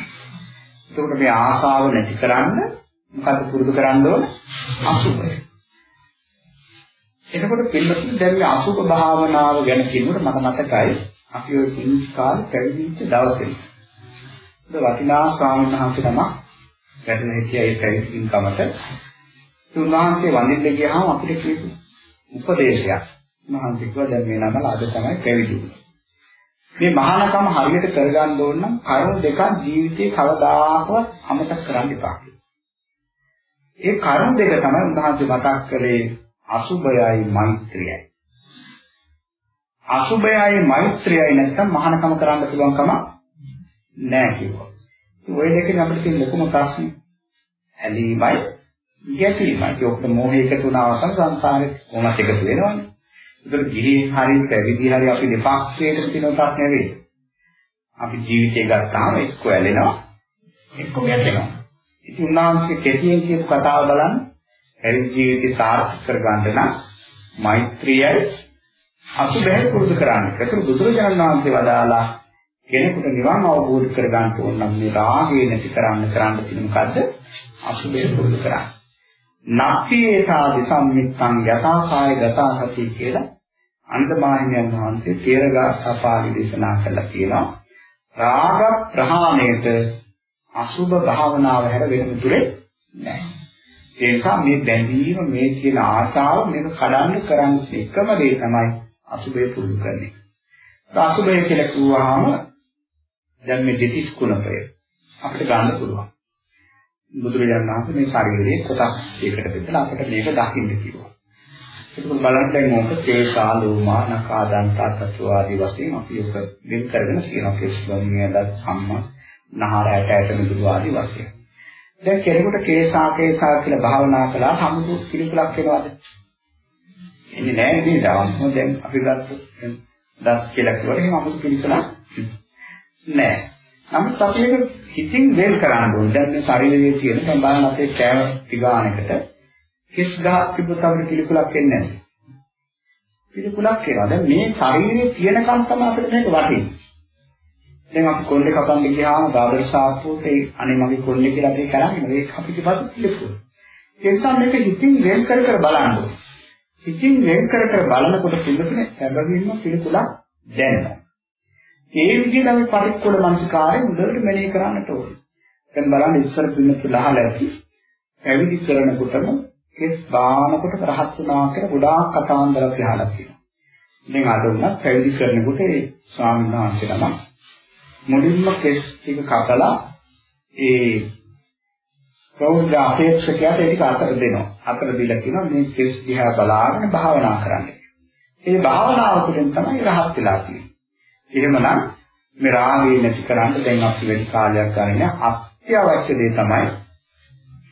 එතකොට මේ ආශාව නැති කරන්න මොකද පුරුදු කරන්න ඕන? අසුභය. එතකොට පිළිබඳ දැන් මේ අසුභ භාවනාව ගැන කියනකොට මට මතකයි අපි ওই පුංචි කාලේ පැවිදිච්ච දවසේ. ඒ වටිනා ස්වාමීන් වහන්සේ තමයි වැඩම හිටියා ඒ පැවිදිින් කමට. උන්වහන්සේ වඳින්න ගියාම අපිට කියපු උපදේශයක්. උන්වහන්සේ කිව්වා දැන් මේ නම අද තමයි පැවිදි වුනේ. මේ මහානකම හරියට කරගන්න ඕන නම් කරුණු දෙකක් ජීවිතේ කවදාකවත් අමතක කරන්න එපා. ඒ කරුණු දෙක තමයි උන්වහන්සේ මතක් කරේ අසුභයයි මෛත්‍රියයි. අසුභයයි මෛත්‍රියයි නැත්නම් මහානකම කරන්න පුළුවන් කම නැහැ කිව්වා. ওই දෙකෙන් අපිට තියෙන ලොකුම ප්‍රශ්නේ ඇලීමයි ගැටීමයි. ඒක ඔක්කොම මොහේකට උනාවසන් සංසාරේ කොහොමද එකතු වෙනවනේ. ඒතර ගිහි හරි පැවිදි හරි අපි දෙපක්ෂයකට තියෙන ප්‍රශ්න නෙවෙයි. අපි ජීවිතය ගත්තාම එක්ක ඇලෙනවා එක්ක ගැටෙනවා. ඉතින් උන්වහන්සේ කෙටියෙන් කියපු කතාව බලන්න හැරි ජීවිතය සාර්ථක කරගන්න නම් මෛත්‍රියයි අසුබැහැ පුරුදු කරන්න. ඒතර බුදුරජාණන් වහන්සේ වදාලා කෙනෙකුට නිවන් අවබෝධ කරගන්න ඕන නම් මේ රාගය නැති කරන්න කරන්න තියෙන මොකද්ද? අසුබැහැ පුරුදු කරන්න. නක්ඛේතා දිසම්මිත්තං යථාකාය ගතාසති කියලා අන්දමාහිමියන් වහන්සේ තේරගාසපාලි දේශනා කළා කියනවා රාග ප්‍රහාණයට අසුභ භාවනාව හැර වෙන තුරේ නැහැ. ඒ නිසා මේ බැඳීම මේ කියන ආශාව මේක කඩන්න කරන්නේ එකම දේ තමයි අසුභය පුරුදු කරන්නේ. අසුභය කියලා කිව්වහම දැන් මේ දෙතිස් කුණපය අපිට ගන්න පුළුවන්. බුදුරජාණන් වහන්සේ මේ ශරීරයේ කොටස් දෙකකට බෙදලා අපිට මේක දකින්න කිව්වා. ඒක බලන්න දැන් මොකද තේසා ලෝමා නකා දන්තා තතු ආදී වශයෙන් අපි ඔක වෙන් කරගෙන කියනවා කේස්වමියදත් සම්මා නහරයට ඇට මිදුළු ආදී වශයෙන්. දැන් කෙනෙකුට කේසා කේසා කියලා භාවනා කළා සමුදු පිළිකුලක් වෙනවද? එන්නේ නැහැ නේද? අම්මෝ දැන් අපි ගත්ත දත් කියලා කිව්වට එහෙම අමුතු පිළිකුලක් නැහැ. නමුත් අපි ඒක හිතින් වෙන් කරන්න ඕනේ. දැන් මේ ශරීරයේ තියෙන දැන් බලන්න අපේ කෑම පිගානකට කිස් ගහක් තිබුත් අපිට පිළිකුලක් එන්නේ නැහැ. පිළිකුලක් එනවා. දැන් මේ ශරීරයේ තියෙනකම් තමයි අපිට මේක වටින්නේ. දැන් අපි කොල්ලේ කපන්න ගියාම ගාබර සාප්පුවට ඒ අනේ මගේ කොල්ලේ කියලා අපි කරන්නේ ඒක අපිට පස්සේ පිළිකුල. ඒ නිසා මේක හිතින් වෙන් කර කර බලන්න ඕනේ. හිතින් වෙන් කර කර බලනකොට පිළිතුරේ සැබවින්ම පිළිකුලක් දැනෙනවා. ඒ විදිහට අපි පරික්කොල මනසිකාරය හොඳට මෙනෙහි කරන්නට ඕනේ. දැන් බලන්න ඉස්සර පිළිතුරලා ඇති පැවිදි කරනකොටම කෙස් බානකොට රහත් වුණා කියලා ගොඩාක් කතාන්දරක් අහලා තියෙනවා. දැන් අද උනත් පැවිදි කරනකොට ඒ ස්වාමීන් වහන්සේලා මුලින්ම කෙස් ටික කපලා ඒ ප්‍රෞද්ධ අපේක්ෂකයාට ඒක අතර දෙනවා. අතර දීලා කියනවා මේ කෙස් දිහා බලාගෙන භාවනා කරන්න. ඒ භාවනාව තුළින් තමයි රහත් වෙලා තියෙන්නේ. එහෙමනම් මේ රාගය නැති කරන්න දැන් අපි වැඩි කාලයක් ගන්න අත්‍යවශ්‍ය දේ තමයි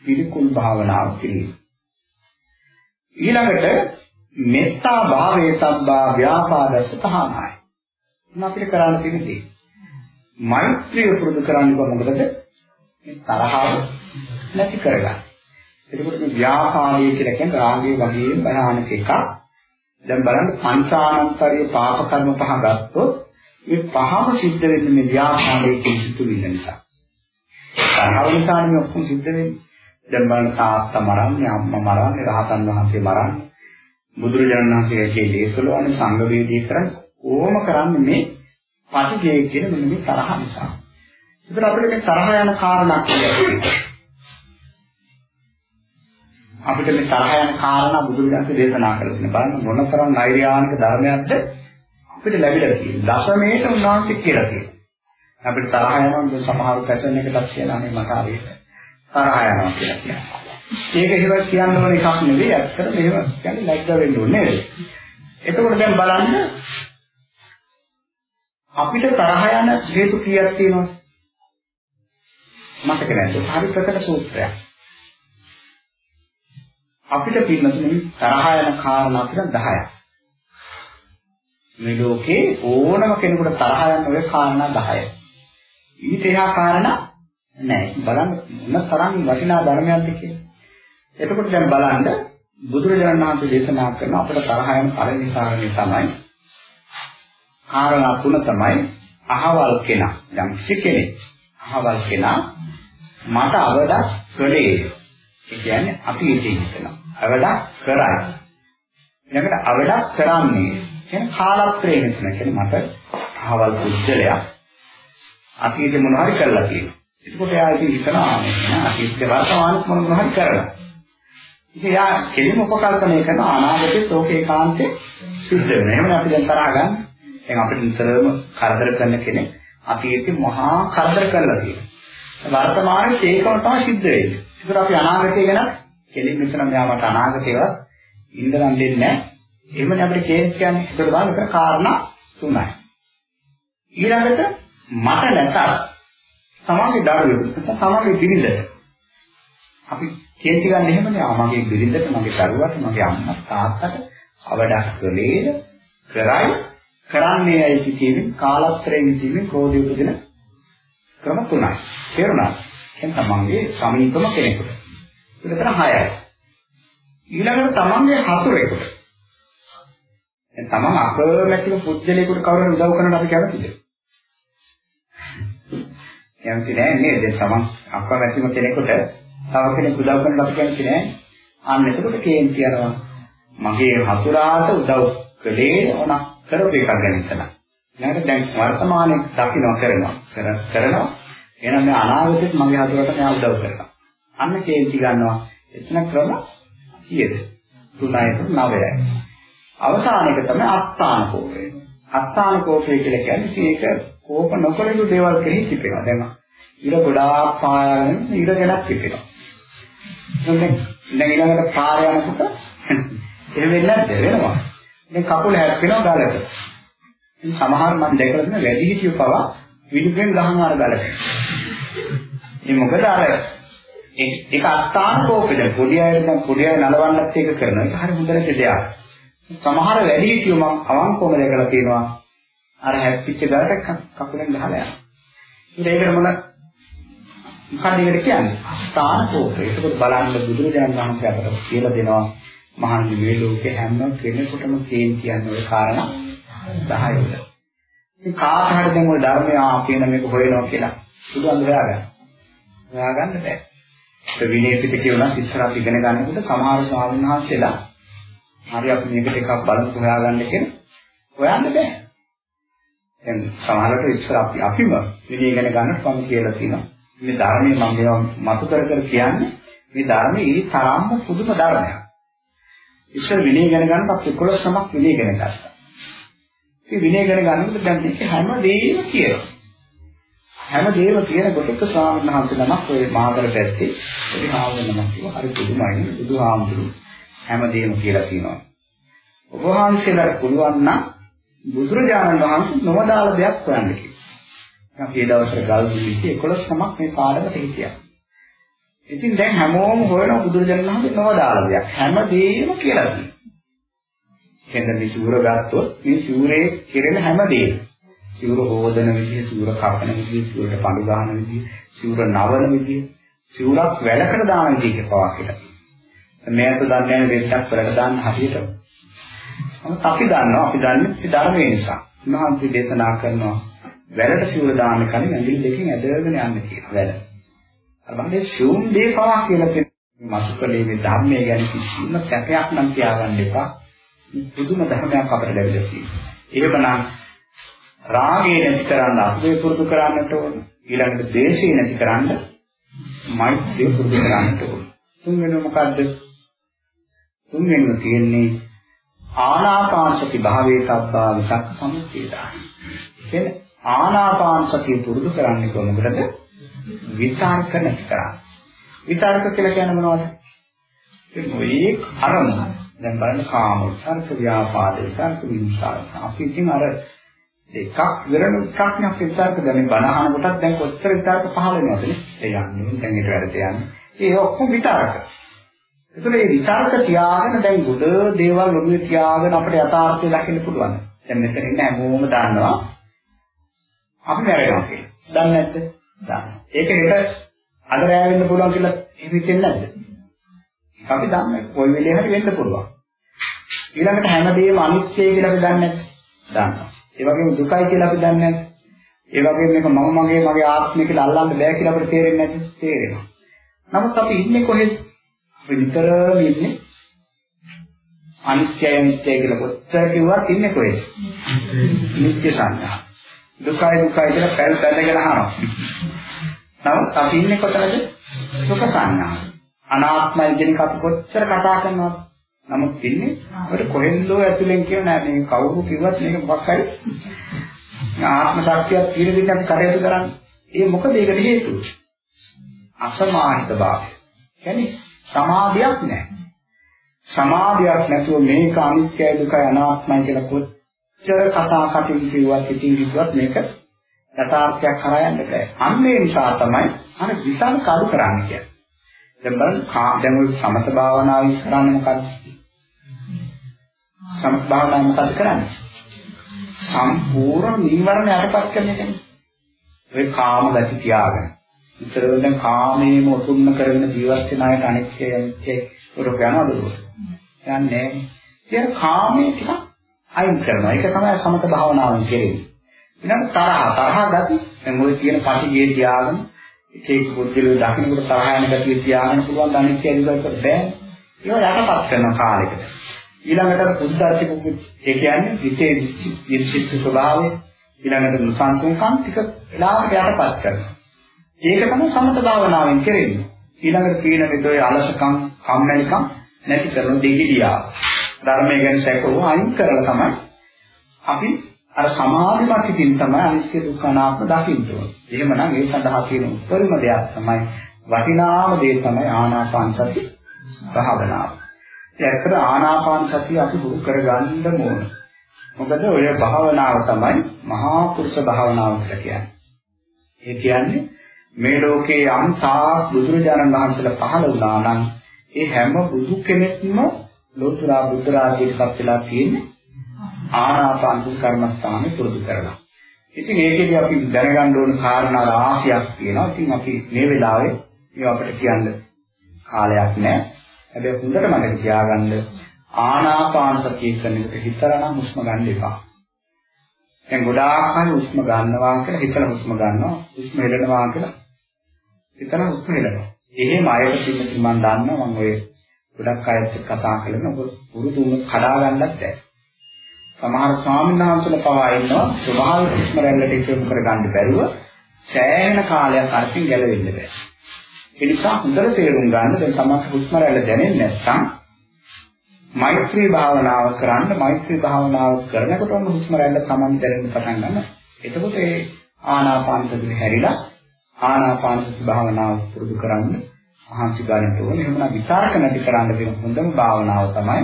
පිළිකුල් භාවනාව කිරීම. ඊළඟට මෙත්තා භාවයේ සබ්බා ව්‍යාපාදස්ස පහමයි. මොන අපිට කරන්න තියෙන දේ. මෛත්‍රිය පුරුදු කරන්නේ කොහොමදද? මේ තරහව නැති කරගන්න. එතකොට මේ ව්‍යාපාදය කියලා කියන්නේ රාගයේ වගේම බරහනක එකක්. දැන් බලන්න පංචානන්තරීය පාප කර්ම පහ ගත්තොත් මේ පහම සිද්ධ වෙන්නේ මේ ව්‍යාපාදයේ සිදුවිල්ල නිසා. තරහව නිසා නෙමෙයි ඔක්කොම සිද්ධ වෙන්නේ. දැන් බලන්න තාත්තා මරන්නේ අම්මා මරන්නේ රහතන් වහන්සේ මරන්නේ බුදුරජාණන් වහන්සේගේ දේශලවන්නේ සංඝ වේදී කරන්නේ ඕම කරන්නේ මේ පටිඝය කියන මෙන්න මේ තරහ නිසා. ඒතර අපිට මේ තරහ යන කාරණා කියන්නේ අපිට මේ තරහ යන කාරණා බුදුරජාණන් දේශනා කරලා තියෙන බලන්න මොනතරම් නෛර්යානික ධර්මයක්ද අපිට ලැබිලා තියෙන්නේ. දශමේට උන්වහන්සේ කියලා තියෙනවා. අපිට තරහ යනවා සමහර පැසන් එකටත් කියනවා අනේ මට හරියට තරහ යනවා කියලා කියනවා. ඒක එහෙම කියන්න ඕන එකක් නෙවෙයි. ඇත්තට මෙහෙම කියන්නේ ලැජ්ජ වෙන්න ඕනේ නේද? එතකොට දැන් බලන්න අපිට තරහ යන හේතු කීයක් තියෙනවද? මතක නැද්ද? හරි ප්‍රකට සූත්‍රයක්. අපිට පින්නතුනේ තරහ යන කාරණා අපිට 10ක්. මේ ලෝකේ ඕනම කෙනෙකුට තරහ යන ඔය කාරණා 10යි. ඊට එහා කාරණා නැහැ. බලන්න මොන තරම් වටිනා ධර්මයක්ද කියලා. එතකොට දැන් බලන්න බුදුරජාණන් වහන්සේ දේශනා කරන අපට තරහ යන පළවෙනි කාරණේ තමයි කාරණා තුන තමයි අහවල් කෙනා. යම් කෙනෙක් අහවල් කෙනා මට අවදක් කළේ. ඒ කියන්නේ අපි ඉතින් හිතනවා. අවදක් කරයි. ඊළඟට අවදක් කරන්නේ කියන්නේ කාලත්‍රේ හිතන කියන්නේ මට අහවල් පුද්ගලයා අතීතේ මොනවා හරි කරලා තියෙනවා. එතකොට එයා ඉතින් හිතනවා මේ අතීතේ වර්තමානෙත් මොන මොනවා හරි කරලා. ඉතින් යා කෙලිම උපකල්පනය කරන අනාගතේ ඕකේ කාන්තේ සිද්ධ වෙනවා. එහෙමනේ අපි දැන් තරහ ගන්න. දැන් අපිට නිතරම කරදර කරන කෙනෙක් අතීතේ මහා කරදර කරලා තියෙනවා. වර්තමානයේ ඒකම තමයි සිද්ධ වෙන්නේ. ඒකට අපි අනාගතය ගැන කෙලින් මෙතන මෙයා මට අනාගතේවත් ඉඳලා දෙන්නේ නැහැ. එහෙමනේ අපිට කේස් කියන්නේ. ඒකට බලන්න කර කාරණා තුනයි. ඊළඟට මට නැතත් තමන්ගේ දරුවෙකුට තමන්ගේ බිරිඳට. අපි කේන්ති ගන්න එහෙමනේ. ආ මගේ බිරිඳට මගේ දරුවාට මගේ අම්මා තාත්තට අවඩක් කළේද? කරයි. කරන්නේ ඇයි සිටීමෙන් කාලස්ත්‍රයෙන් සිටීමෙන් ක්‍රෝධය උපදින ක්‍රම තුනයි. තේරුණාද එහෙනම් තමන්ගේ සමීපම කෙනෙකුට. විතර හයයි. ඊළඟට තමන්ගේ හතුරෙකුට. දැන් තමන් අකමැතිව පුජ්‍යලයකට කවුරු උදව් කරනට අපි කැමතිද කැමති නෑ නේද දැන් තමන් අකමැතිම කෙනෙකුට තව කෙනෙක් උදව් කරන්න අපි කැමති නෑ. අන්න එතකොට කේන්ති යනවා. මගේ හතුරාට උදව් කළේ ඕන කරපු එකක් ගැන හිතලා. ඊළඟට දැන් වර්තමානයේ දකින්න කරනවා. කරනවා. එහෙනම් මේ අනාගතෙත් මගේ හතුරට මෙයා උදව් කරනවා. අන්න කේන්ති ගන්නවා. එතන ක්‍රම කීයද? 3යි 9යි. අවසාන එක තමයි අස්ථාන කෝපය. අස්ථාන කෝපය කියලා කියන්නේ ඒක කෝප නොකරන දේවල් කෙරෙහි කිපෙනවා. දැන් ඉර ගොඩාක් පායගෙන ඉර ගැනක් කිපෙනවා. දැන් දැන් ඊළඟට පාර යනකොට එහෙම වෙන්නේ නැද්ද වෙනවා. දැන් කකුල හැප්පෙනවා ගලට. ඉතින් සමහර මම දැකලා තියෙන වැඩි හිටියෝ පවා විදුගෙන් ගහන අර ගලට. ඒ මොකද අර ඒක අස්ථාන කෝපෙද පොඩි අය දැන් පොඩි අය නලවන්නත් ඒක කරනවා. ඒක හරි හොඳ නැති දෙයක්. සමහර වැඩි හිටියෝ මම අවංකවම දැකලා තියෙනවා. අර හැප්පිච්ච ගලට කකුලෙන් ගහලා යනවා. ඒකට මොන මොකක්ද ඒකට කියන්නේ? ස්ථාන කෝපය. ඒක බලන්න බුදුරජාණන් වහන්සේ අපට කියලා දෙනවා මහන්නේ මේ ලෝකේ හැම කෙනෙකුටම තේන් කියන්නේ ওই කාරණා 10යි. ඉතින් කාට හරි දැන් ওই ධර්මය ආ කියන මේක හොයනවා කියලා සුදුන් හොයාගන්න. හොයාගන්න බෑ. ඒ විනය පිටකේ උනත් ඉස්සරහට ඉගෙන ගන්නකොට සමහර ස්වාමීන් වහන්සේලා හරි අපි මේක ටිකක් බලමු හොයාගන්න කියන හොයන්න බෑ. දැන් සමහරවිට ඉස්සර අපි අපිම විනය ඉගෙන ගන්නත් මම කියලා තියෙනවා. මේ ධර්මයේ මම මේවා මතු කර කර කියන්නේ මේ ධර්මයේ ඊ තරම්ම පුදුම ධර්මයක්. ඉස්සර විනය ඉගෙන ගන්නත් අපි 11 නමක් විනය ඉගෙන ගත්තා. මේ විනය ඉගෙන ගන්නකොට දැන් මේක හැම දෙයක්ම කියනවා. හැම දෙයක්ම කියනකොට එක ස්වාමීන් වහන්සේ නමක් ඔය මාතර පැත්තේ ඒ ආවන නමක් කිව්වා හරි පුදුමයි බුදුහාමුදුරු හැම දෙයක්ම කියලා කියනවා. ඔබ වහන්සේලාට පුළුවන් නම් බුදුරජාණන් වහන්සේ නොවදාළ දෙයක් හොයන්න කිව්වා. අපි ඒ දවස්වල ගල් දිවිච්ච 11 නමක් මේ පාඩමට හිටියා. ඉතින් දැන් හැමෝම හොයන බුදුරජාණන් වහන්සේ නවදාලා දෙයක්. හැම දෙයක්ම කියලා තියෙනවා. එහෙනම් මේ සූර ගත්තොත් මේ සූරේ කෙරෙන හැම දෙයක්ම. සූර හොදන විදිය, සූර කපන විදිය, සූරට පඳු ගන්න විදිය, සූර නවන විදිය, සූරක් වැලකට දාන විදිය පවා කියලා තියෙනවා. මේකට දන්නේ නැහැ දෙයක් වලට දාන්න හරියටම. නමුත් අපි දන්නවා අපි දන්නේ ධර්මයේ නිසා. උන්වහන්සේ දේශනා කරනවා වැලට සිවුර දාන්න කලින් ඇඟිලි දෙකෙන් ඇදගෙන යන්න කියලා වැල. අර බලන්නේ සිවුම් දේ පවා කියලා කියන මසුකලේ මේ ධර්මයේ ගැන කිසිම සැකයක් නම් තියාගන්න එපා. පුදුම ධර්මයක් අපිට ලැබිලා තියෙනවා. එහෙමනම් රාගය නැති කරන්න අසුබේ පුරුදු කරන්නට ඕන. ඊළඟට ද්වේෂය නැති කරන්න මෛත්‍රිය පුරුදු කරන්නට ඕන. තුන්වෙනි මොකද්ද? තුන්වෙනිම තියෙන්නේ ආනාපාන සති භාවයේ සබ්බා විසක් සමුච්චේදා. කියන්නේ ආනාපාන සතිය පුරුදු කරන්නේ කොහොමදද? විතර්ක නැති කරා. විතර්ක කියලා කියන්නේ මොනවද? ඒ මොයේ අරමුණ. දැන් බලන්න කාම විතර්ක, ව්‍යාපාද විතර්ක, විචාර. අපි ඉතින් අර දෙකක් වෙරණ එකක් නේ අපි විතර්ක දැන් බණහන කොටත් දැන් කොච්චර විතර්ක පහළ වෙනවද නේ? ඒ යන්නේ දැන් ඊට වැඩට යන්නේ. ඒ ඔක්කොම විතර්ක. ඒතකොට මේ විතර්ක තියාගෙන දැන් ගොඩ දේවල් ඔළුවේ තියාගෙන අපිට යථාර්ථය දකින්න පුළුවන්. දැන් මෙතන ඉන්න හැමෝම දන්නවා අපි මැරෙනවා කියලා. දන්නේ නැද්ද? දන්නවා. ඒක හෙට අද රැ වෙන්න පුළුවන් කියලා හිතෙන්නේ නැද්ද? අපි දන්නේ කොයි වෙලේ හරි වෙන්න පුළුවන්. ඊළඟට හැමදේම අනිත්‍යයි කියලා අපි දන්නේ නැද්ද? දන්නවා. ඒ වගේම දුකයි කියලා අපි දන්නේ නැද්ද? ඒ වගේම මේක මම මගේ මගේ ආත්මය කියලා අල්ලන්න බෑ කියලා අපිට තේරෙන්නේ නැද්ද? තේරෙනවා. නමුත් අපි ඉන්නේ කොහෙද? අපි නිතරම ඉන්නේ අනිත්‍යයි අනිත්‍යයි කියලා කොච්චර කිව්වත් ඉන්නේ කොහෙද? නිත්‍ය සංඥා. දුකයි දුකයි කියලා පැල් පැදගෙන අහනවා. නමුත් අපි ඉන්නේ කොතනද? දුක සංඥාව. අනාත්මයි කියන එක අපි කොච්චර කතා කරනවද? නමුත් ඉන්නේ අපිට කොහෙන්දෝ ඇතුලෙන් කියන නෑ මේ කවුරු කිව්වත් මේක මොකක් හරි ආත්ම ශක්තියක් තියෙන දෙයක් අපි කටයුතු කරන්නේ. ඒ මොකද ඒකට හේතුව? අසමාහිත භාවය. කියන්නේ සමාධියක් නැහැ. සමාධියක් නැතුව මේක අනිත්‍යයි දුකයි අනාත්මයි කියලා කොච්චර චර කතා කටින් කිව්වත් ඉතින් කිව්වත් මේක යථාර්ථයක් කරා යන්න බෑ. අන්න ඒ නිසා තමයි අර විසල් කරු කරන්නේ කියන්නේ. දැන් බලන්න දැන් ඔය සමත භාවනාවෙන් කරන්නේ මොකද්ද? සමත භාවනාව මොකද්ද කරන්නේ? සම්පූර්ණ නිවර්ණ යටපත් කරන එකනේ. ඔය කාම ගති තියාගෙන. විතරව දැන් කාමයේම උතුම්න කරගෙන ජීවත් වෙන අයට අනිත්‍යයි අනිත්‍යයි උරක යනවද? යන්නේ නැහැ. ඒ කාමයේ ටිකක් අයින් කරනවා. ඒක තමයි සමත භාවනාවෙන් කෙරෙන්නේ. ඊළඟ තරහ තරහ ගති දැන් ඔය කියන පටිගේ තියාගෙන එක එක පුද්ගලයෝ දකින්නකොට තරහ යන ගතිය තියාගෙන පුළුවන් අනිත්‍ය අනිවාර්යක බෑ. ඒවා යටපත් කරන කාලයකට. ඊළඟට පුද්දාර්ථික ඒ කියන්නේ විතේ විචිත්ත ස්වභාවය ඊළඟට නුසංකම් ටික වෙලාවකට යටපත් කරනවා. ඒක තමයි සමත භාවනාවෙන් කෙරෙන්නේ. ඊළඟට තියෙන විදෝය අලසකම්, කම්මැලිකම් නැති කරන දෙකිලියාව. ධර්මය ගැන සැකව අයින් කරලා තමයි අපි අර සමාධිමත් සිතින් තමයි අනිත්‍ය දුක්ඛ අනාත්ම දකින්න ඕනේ. එහෙමනම් ඒ සඳහා තියෙන උත්තරීම දෙයක් තමයි වටිනාම දේ තමයි ආනාපාන සති භාවනාව. ඒ ඇත්තට ආනාපාන සතිය අපි දුරු කරගන්න ඕන. මොකද ඔය භාවනාව තමයි මහා පුරුෂ භාවනාව කියලා කියන්නේ. ඒ කියන්නේ මේ ලෝකේ යම් තාක් බුදුරජාණන් වහන්සේලා පහළ වුණා නම් ඒ හැම බුදු කෙනෙක්ම ලෝතර බුද්ධ රාජ්‍යයටපත් වෙලා තියෙන්නේ ආනාපාන කර්මස්ථානෙ පුරුදු කරලා. ඉතින් ඒකෙදි අපි දැනගන්න ඕන කාරණා රාශියක් තියෙනවා. ඉතින් අපි මේ වෙලාවේ මේවා අපිට කියන්න කාලයක් නැහැ. හැබැයි හොඳට මතක තියාගන්න ආනාපාන සතිය කරන එකට හිතරනම් හුස්ම ගන්න එපා. දැන් ගොඩාක් අය හුස්ම ගන්නවා කියලා හිතන හුස්ම ගන්නවා. හුස්ම හෙලනවා කියලා හිතන හුස්ම හෙලනවා. එහෙම අයට පිළිතුරු මම දන්නවා මම ඔය ගොඩක් අයත් කතා කරන ඔබ පුරුදු කඩා ගන්නත් බැහැ. සමහර ස්වාමීන් වහන්සේලා පවා ඉන්නවා ස්වභාවික හුස්ම රැල්ලට ඉස්සෙම කරගන්න බැරුව සෑහෙන කාලයක් අරකින් ගැලවෙන්න බෑ. ඒ නිසා හොඳට තේරුම් ගන්න දැන් තමයි හුස්ම රැල්ල දැනෙන්නේ නැත්නම් මෛත්‍රී භාවනාව කරන්න මෛත්‍රී භාවනාව කරනකොටම හුස්ම රැල්ල තමයි දැනෙන්න පටන් ගන්නවා. එතකොට ඒ ආනාපාන සතිය හැරිලා ආනාපාන සති භාවනාව පුරුදු කරන්න මහන්සි ගන්නට ඕනේ. එහෙමනම් විචාරක නැති කරන්න දෙන හොඳම භාවනාව තමයි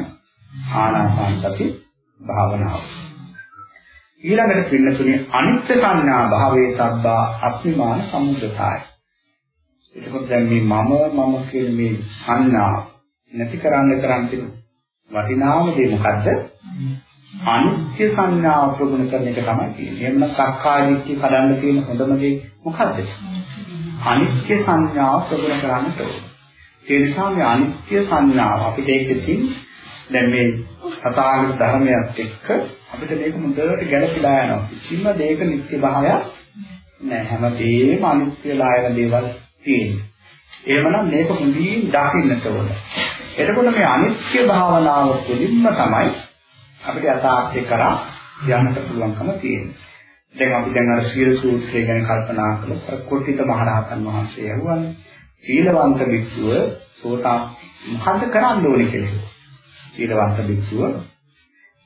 ආනාපාන සති භාවනාව. ඊළඟට පින්නතුනේ අනිත්‍ය සංඥා භාවයේ සබ්බා අත්මිමාන සමුදතාය. එතකොට දැන් මේ මම මම කියන මේ සංඥා නැති කරන්න කරන් තියෙන වටිනාම දේ මොකද්ද? අනිත්‍ය සංඥාව ප්‍රගුණ කරන එක තමයි කියන්නේ. එහෙනම් සක්කාය දිට්ඨිය කඩන්න තියෙන හොඳම දේ මොකද්ද? අනිත්‍ය සංඥාව ප්‍රගුණ කරන්නට ඕනේ. ඒ නිසා මේ අනිත්‍ය සංඥාව අපිට ඒකෙදී දැන් මේ සතාගත ධර්මයක් එක්ක අපිට මේක මුදවට ගැළපීලා යනවා. කිසිම දෙයක නිත්‍ය භාවයක් නැහැ. හැමදේම අනිත්‍යලා යන දේවල් තියෙනවා. එහෙමනම් මේක හොඳින් දකින්නට ඕන. එතකොට මේ අනිත්‍ය භාවනාව තුළින්ම තමයි අපිට යථාර්ථය කරා යන්නට පුළුවන්කම තියෙන්නේ. දැන් අපි දැන් අර සීල සූත්‍රය ගැන කල්පනා කළොත් කොටිත මහරහතන් වහන්සේ යවුවානේ. සීලවන්ත භික්ෂුව සෝතා මොකද්ද කරන්න ඕනේ කියලා. සීලවන්ත භික්ෂුව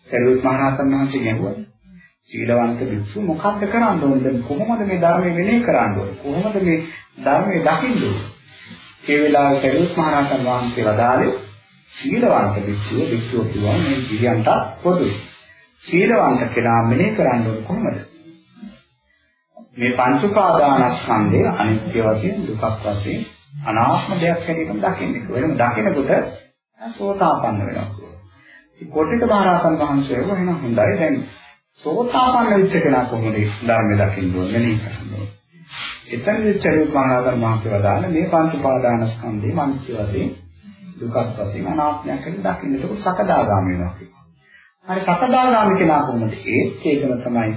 සරියුත් මහ රහතන් වහන්සේ ගැහුවා. සීලවන්ත භික්ෂුව මොකක්ද කරන්න ඕනද? කොහොමද මේ ධර්මයේ මෙලේ කරන්න ඕනේ? කොහොමද මේ ධර්මයේ දකින්න ඕනේ? ඒ වෙලාවේ සරියුත් මහ රහතන් වහන්සේ වදාළේ සීලවන්ත භික්ෂුව භික්ෂුව කියනවා මේ ජීවියන්ට පොදුයි. සීලවන්ත කෙනා මෙලේ කරන්න ඕනේ කොහොමද? මේ පංච උපාදානස්කන්ධය අනිත්‍ය වශයෙන් දුකක් වශයෙන් අනාත්ම දෙයක් හැටියට දකින්න. වෙනම දකිනකොට සෝතාපන්න වෙනවා. කොටික මහරහතන් වහන්සේ වුණ එහෙනම් හොඳයි දැන් සෝතාපන්න වෙච්ච කෙනා කොහොමද ධර්මය දකින්න ඕනේ නෙලී කරන්නේ. එතනදි චරිත මහරහතන් වහන්සේ වදාළ මේ පංච උපාදානස්කන්ධේ මනිච්ච වශයෙන් දුකක් වශයෙන් අනාත්මයක් කියලා දකින්න. ඒක සකදාගාමී වෙනවා කියනවා. හරි සකදාගාමී කෙනා කොහොමද? ඒත් ඒකම තමයි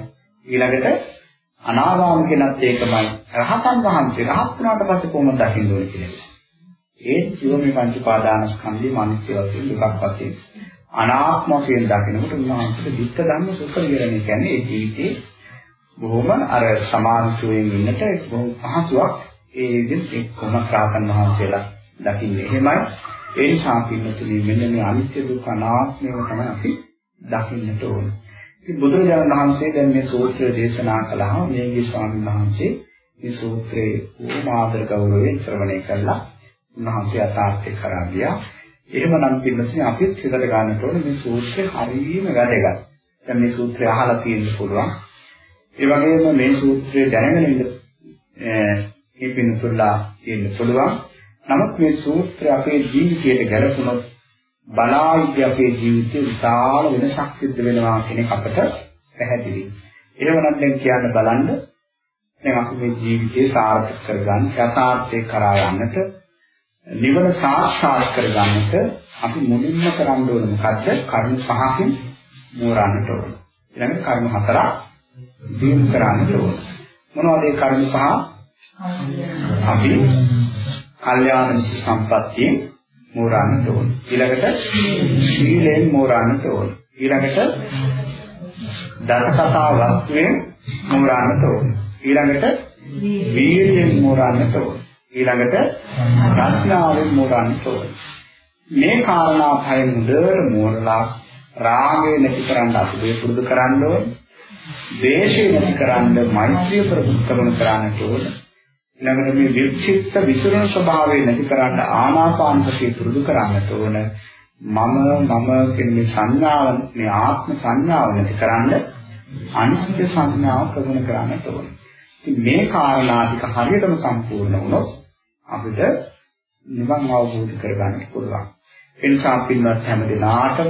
ඊළඟට අනාගාමී කෙනත් ඒකමයි. රහතන් වහන්සේ රහත් වුණාට පස්සේ කොහොමද දකින්න ඕනේ කියලා. ඒ ජීව මේ පංච උපාදානස්කන්ධේ මනිච්ච වශයෙන් දුකක් වශයෙන් අනාත්ම වශයෙන් දකිනකොට උන්වහන්සේට ධිට්ඨ ධම්ම සුඛ විහරණය කියන්නේ ඒ ජීවිතේ බොහොම අර සමාන්සුවෙන් ඉන්නට බොහොම පහසුවක් ඒ විදිහට එක්කම කාතන් වහන්සේලා දකින්නේ. එහෙමයි ඒ නිසා පින්නතුනි මෙන්න මේ අනිත්‍ය දුක්ඛ අනාත්මව තමයි අපි දකින්නට ඕන. ඉතින් බුදුරජාණන් වහන්සේ දැන් මේ සූත්‍රය දේශනා කළාම මේගේ ස්වාමීන් වහන්සේ මේ සූත්‍රයේ ඕමාදර ගෞරවයෙන් ශ්‍රවණය කළා. උන්වහන්සේ අතාර්ථය කරා ගියා. එහෙමනම් පින්නසින් අපිත් හිතට ගන්නට ඕනේ මේ සූත්‍රය හරියම වැදගත්. දැන් මේ සූත්‍රය අහලා තියෙන්න පුළුවන්. ඒ වගේම මේ සූත්‍රය දැනගෙන ඉන්න මේ පින්නතුල්ලා තියෙන්න පුළුවන්. නමුත් මේ සූත්‍රය අපේ ජීවිතයට ගැලපුණොත් බලාවිද්‍ය අපේ ජීවිතේ විශාල වෙනසක් සිද්ධ වෙනවා කියන එක අපට පැහැදිලි. එහෙමනම් දැන් කියන්න බලන්න දැන් අපි මේ ජීවිතේ සාර්ථක කරගන්න යථාර්ථය කරා යන්නට නිවන සාක්ෂාත් කරගන්නට අපි මුලින්ම කරන්න ඕන මොකද්ද? කර්ම පහකින් මෝරන්නට ඕන. ඊළඟට කර්ම හතරක් දිනු කරන්නට ඕන. මොනවද ඒ කර්ම පහ? අපි කල්යාණ සම්පත්තියෙන් මෝරන්නට ඕන. ඊළඟට සීලයෙන් මෝරන්නට ඕන. ඊළඟට දසකතා වස්තුවෙන් මෝරන්නට ඕන. ඊළඟට වීර්යයෙන් මෝරන්නට ඕන. ඊළඟට ප්‍රඥාවෙන් මෝරන්න ඕනේ. මේ කාරණා පහෙන් මුදවට මෝරලා රාගය නැති කරන්න අපි පුරුදු කරන්න ඕනේ. දේශය නැති කරන්න මෛත්‍රිය ප්‍රබුද්ධකම කරන්නට ඕනේ. ඊළඟට මේ වික්ෂිප්ත විසුරුණු ස්වභාවය නැති කරන්න ආනාපාන සතිය පුරුදු කරන්නට ඕනේ. මම මම කියන මේ සංඥාව මේ ආත්ම සංඥාව නැති කරන්න අනිත්‍ය සංඥාව ප්‍රගුණ කරන්නට ඕනේ. ඉතින් මේ කාරණා ටික හරියටම සම්පූර්ණ වුණොත් අපිට නිවන් අවබෝධ කරගන්න පුළුවන්. ඒ නිසා පින්වත් හැම දිනාටම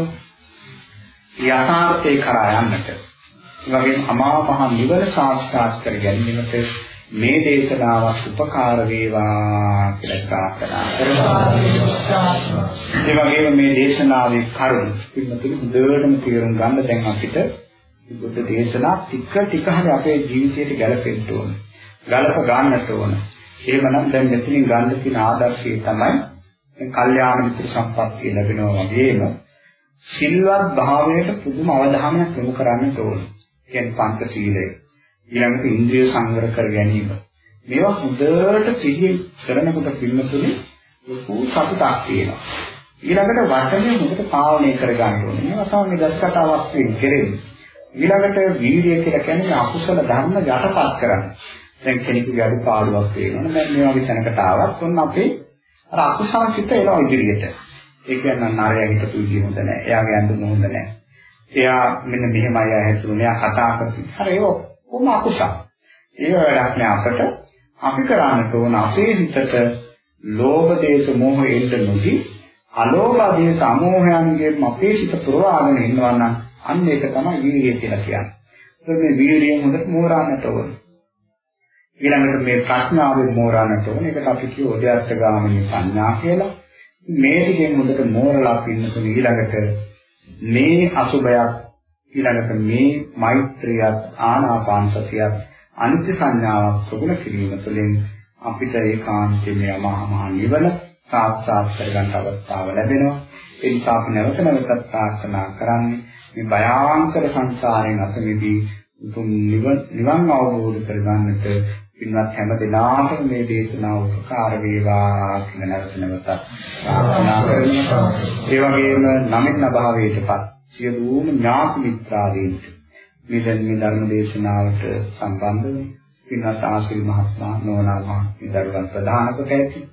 යථාර්ථේ කරා යන්නට ඒ වගේම අමා මහ නිවන සාක්ෂාත් කර ගැනීමට මේ දේශනාවක් උපකාර වේවා කියලා ප්‍රාර්ථනා කරනවා. ඒ වගේම මේ දේශනාවේ කරුණ පින්නතුළු හොඳටම තේරුම් ගන්න දැන් අපිට බුද්ධ දේශනා ටික ටික හරි අපේ ජීවිතයට ගැලපෙන්න ඕන. ගලප ගන්නට ඕන. එහෙමනම් දැන් මෙතනින් ගන්න තියෙන ආදර්ශය තමයි දැන් කල්යාණ මිත්‍ර සම්පත්තිය ලැබෙනවා වගේම සිල්වත් භාවයට පුදුම අවධානයක් යොමු කරන්නට ඕන. කියන්නේ පංචශීලය. ඊළඟට ඉන්ද්‍රිය සංවර කර ගැනීම. මේවා හොඳට සිහි කරනකොට පින්නතුනේ ලොකු සතුටක් තියෙනවා. ඊළඟට වචනය හොඳට පාලනය කර ගන්න ඕනේ. මේවා තමයි දස්කතාවක් වෙන්නේ. ඊළඟට වීර්යය කියලා කියන්නේ අකුසල ධර්ම යටපත් කරන්න. දැන් කෙනෙකුගේ අඩුපාඩුවක් වෙනවනේ දැන් මේ වගේ තැනකට ආවත් ඔන්න අපේ අර අකුසල චිත්ත එනවා ඉදිරියට. ඒ කියන්නේ නරයා හිතපු විදිහ හොඳ නැහැ. එයාගේ ඇඳුම හොඳ නැහැ. එයා මෙන්න මෙහෙමයි ඇහැතුනේ. එයා කතා කරන්නේ. හරි ඒක කොහොම අකුසල. ඒක වැඩක් නෑ අපට. අපි කරන්නට ඕන අපේ හිතට ලෝභ දේශ මොහ එන්න නොදී අලෝභ දේශ අමෝහයන්ගෙන් අපේ හිත පුරවාගෙන ඉන්නවා නම් අන්න ඒක තමයි වීර්යය කියලා කියන්නේ. ඒක මේ වීර්යයෙන් හොඳට මෝරන්නට ඕන. ඊළඟට මේ ප්‍රඥාවෙන් මෝරන්නට ඕන. ඒකට අපි කියව උද්‍යර්ථ ගාමිනී සංඥා කියලා. මේ ටිකෙන් හොඳට මෝරලා පින්නතුන ඊළඟට මේ අසුබයක් ඊළඟට මේ මෛත්‍රියත් ආනාපාන සතියත් අනිත්‍ය සංඥාවක් ප්‍රගුණ කිරීම තුළින් අපිට ඒකාන්තයෙන් යමහා මහ නිවන සාක්ෂාත් කරගන්න අවස්ථාව ලැබෙනවා. ඒ නිසා අපි නැවත නැවතත් ප්‍රාර්ථනා කරන්නේ මේ භයානක සංසාරයෙන් අත මිදී උතුම් නිවන් අවබෝධ කරගන්නට පින්වත් හැම දිනාටම මේ දේශනාව උපකාර වේවා කියන නැවත නැවතත් ප්‍රාර්ථනා කරනවා. ඒ වගේම නමින් අභාවයටපත් සියලුම ඥාති මිත්‍රාදීන්ට මේ දැන් මේ ධර්ම දේශනාවට සම්බන්ධ වෙන පින්වත් ආශිල් මහත්මයා නෝනා මහත්මිය දරුවන් ප්‍රධාන කොට ඇති.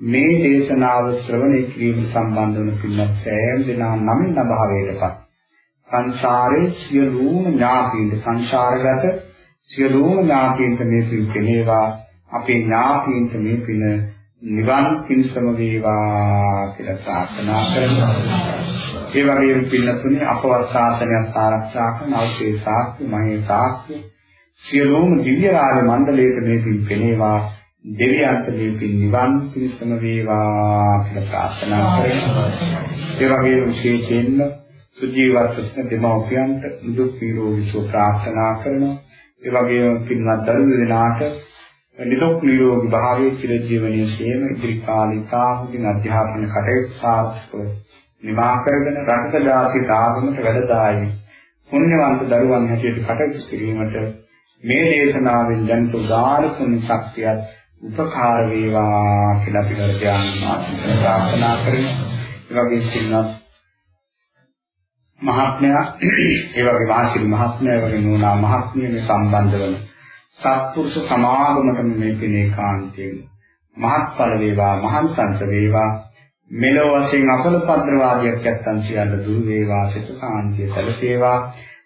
මේ දේශනාව ශ්‍රවණය කිරීම සම්බන්ධ වන පින්වත් සෑම දෙනා නමින් අභාවයටපත්. සංසාරේ සියලුම ඥාතීන්ට සංසාරගත සියලුම ඥාතීන්ට මේ පින් කෙනේවා. අපේ ඥාතීන්ට මේ පින නිවන් පිණසම වේවා කියලා ප්‍රාර්ථනා කරනවා. ඒ වගේම පින්නතුනේ අපවත් ශාසනයක් ආරක්ෂා කරන අවශ්‍ය සාක්ෂි මහේ සාක්ෂි සියලුම දිව්‍ය රාජ මණ්ඩලයට මේ පින් කෙනේවා දෙවියන්ට මේ පින් නිවන් පිණසම වේවා කියලා ප්‍රාර්ථනා කරනවා. ඒ වගේම විශේෂයෙන්ම සුජීවත් වෙන දෙමව්පියන්ට දුක් නිරෝගී සුව ප්‍රාර්ථනා කරනවා. ඒ වගේම පින්වත් දරුවෝ දෙනාට නිරෝග නිරෝගී භාවයේ චිරජීවනයේ සේම ඉදිරි කාලිකා මුදින් අධ්‍යාපන කටයුතු සාර්ථකව නිමා කරගෙන රටක දාති ආගමට වැඩදායි පුණ්‍යවන්ත දරුවන් හැටියට කටයුතු කිරීමට මේ දේශනාවෙන් ජනිත උදාාර පුණ්‍ය ශක්තියත් උපකාර වේවා කියලා අපි හෘදයාන්ම ප්‍රාර්ථනා කරනවා. ඒ වගේම සින්නත් මහත්මයා ඒ වගේ වාසිල් මහත්මයා වගේ නෝනා මහත්මිය මේ සම්බන්ධ වන සත්පුරුෂ සමාගමටම මේ පිනේ කාන්තයෙන් මහත්ඵල වේවා මහන්සන්ත වේවා. මෙලොව වශයෙන් අපල පද්‍රවාදියක් නැත්තන් සියල්ල දුර වේවා සිත කාන්තිය සැලසේවා.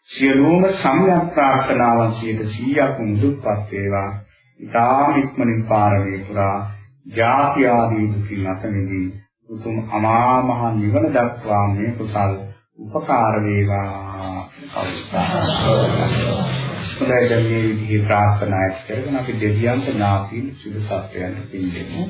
සියලුම සම්‍යක් ප්‍රාර්ථනාවන් 100ක් මුදුප්පත් වේවා. ඊටාම ඉක්මනින් පාරමී පුරා ජාති ආදී දුකින් අත මිදී උතුම් අමා මහ නිවන දක්වා මේ කුසල් උපකාර වේවා. හොඳයි දැන් මේ විදිහේ ප්‍රාර්ථනා ඇති කරගෙන අපි දෙවියන්ට නාපී සුදු සත්‍යයන්ට පින් දෙමු.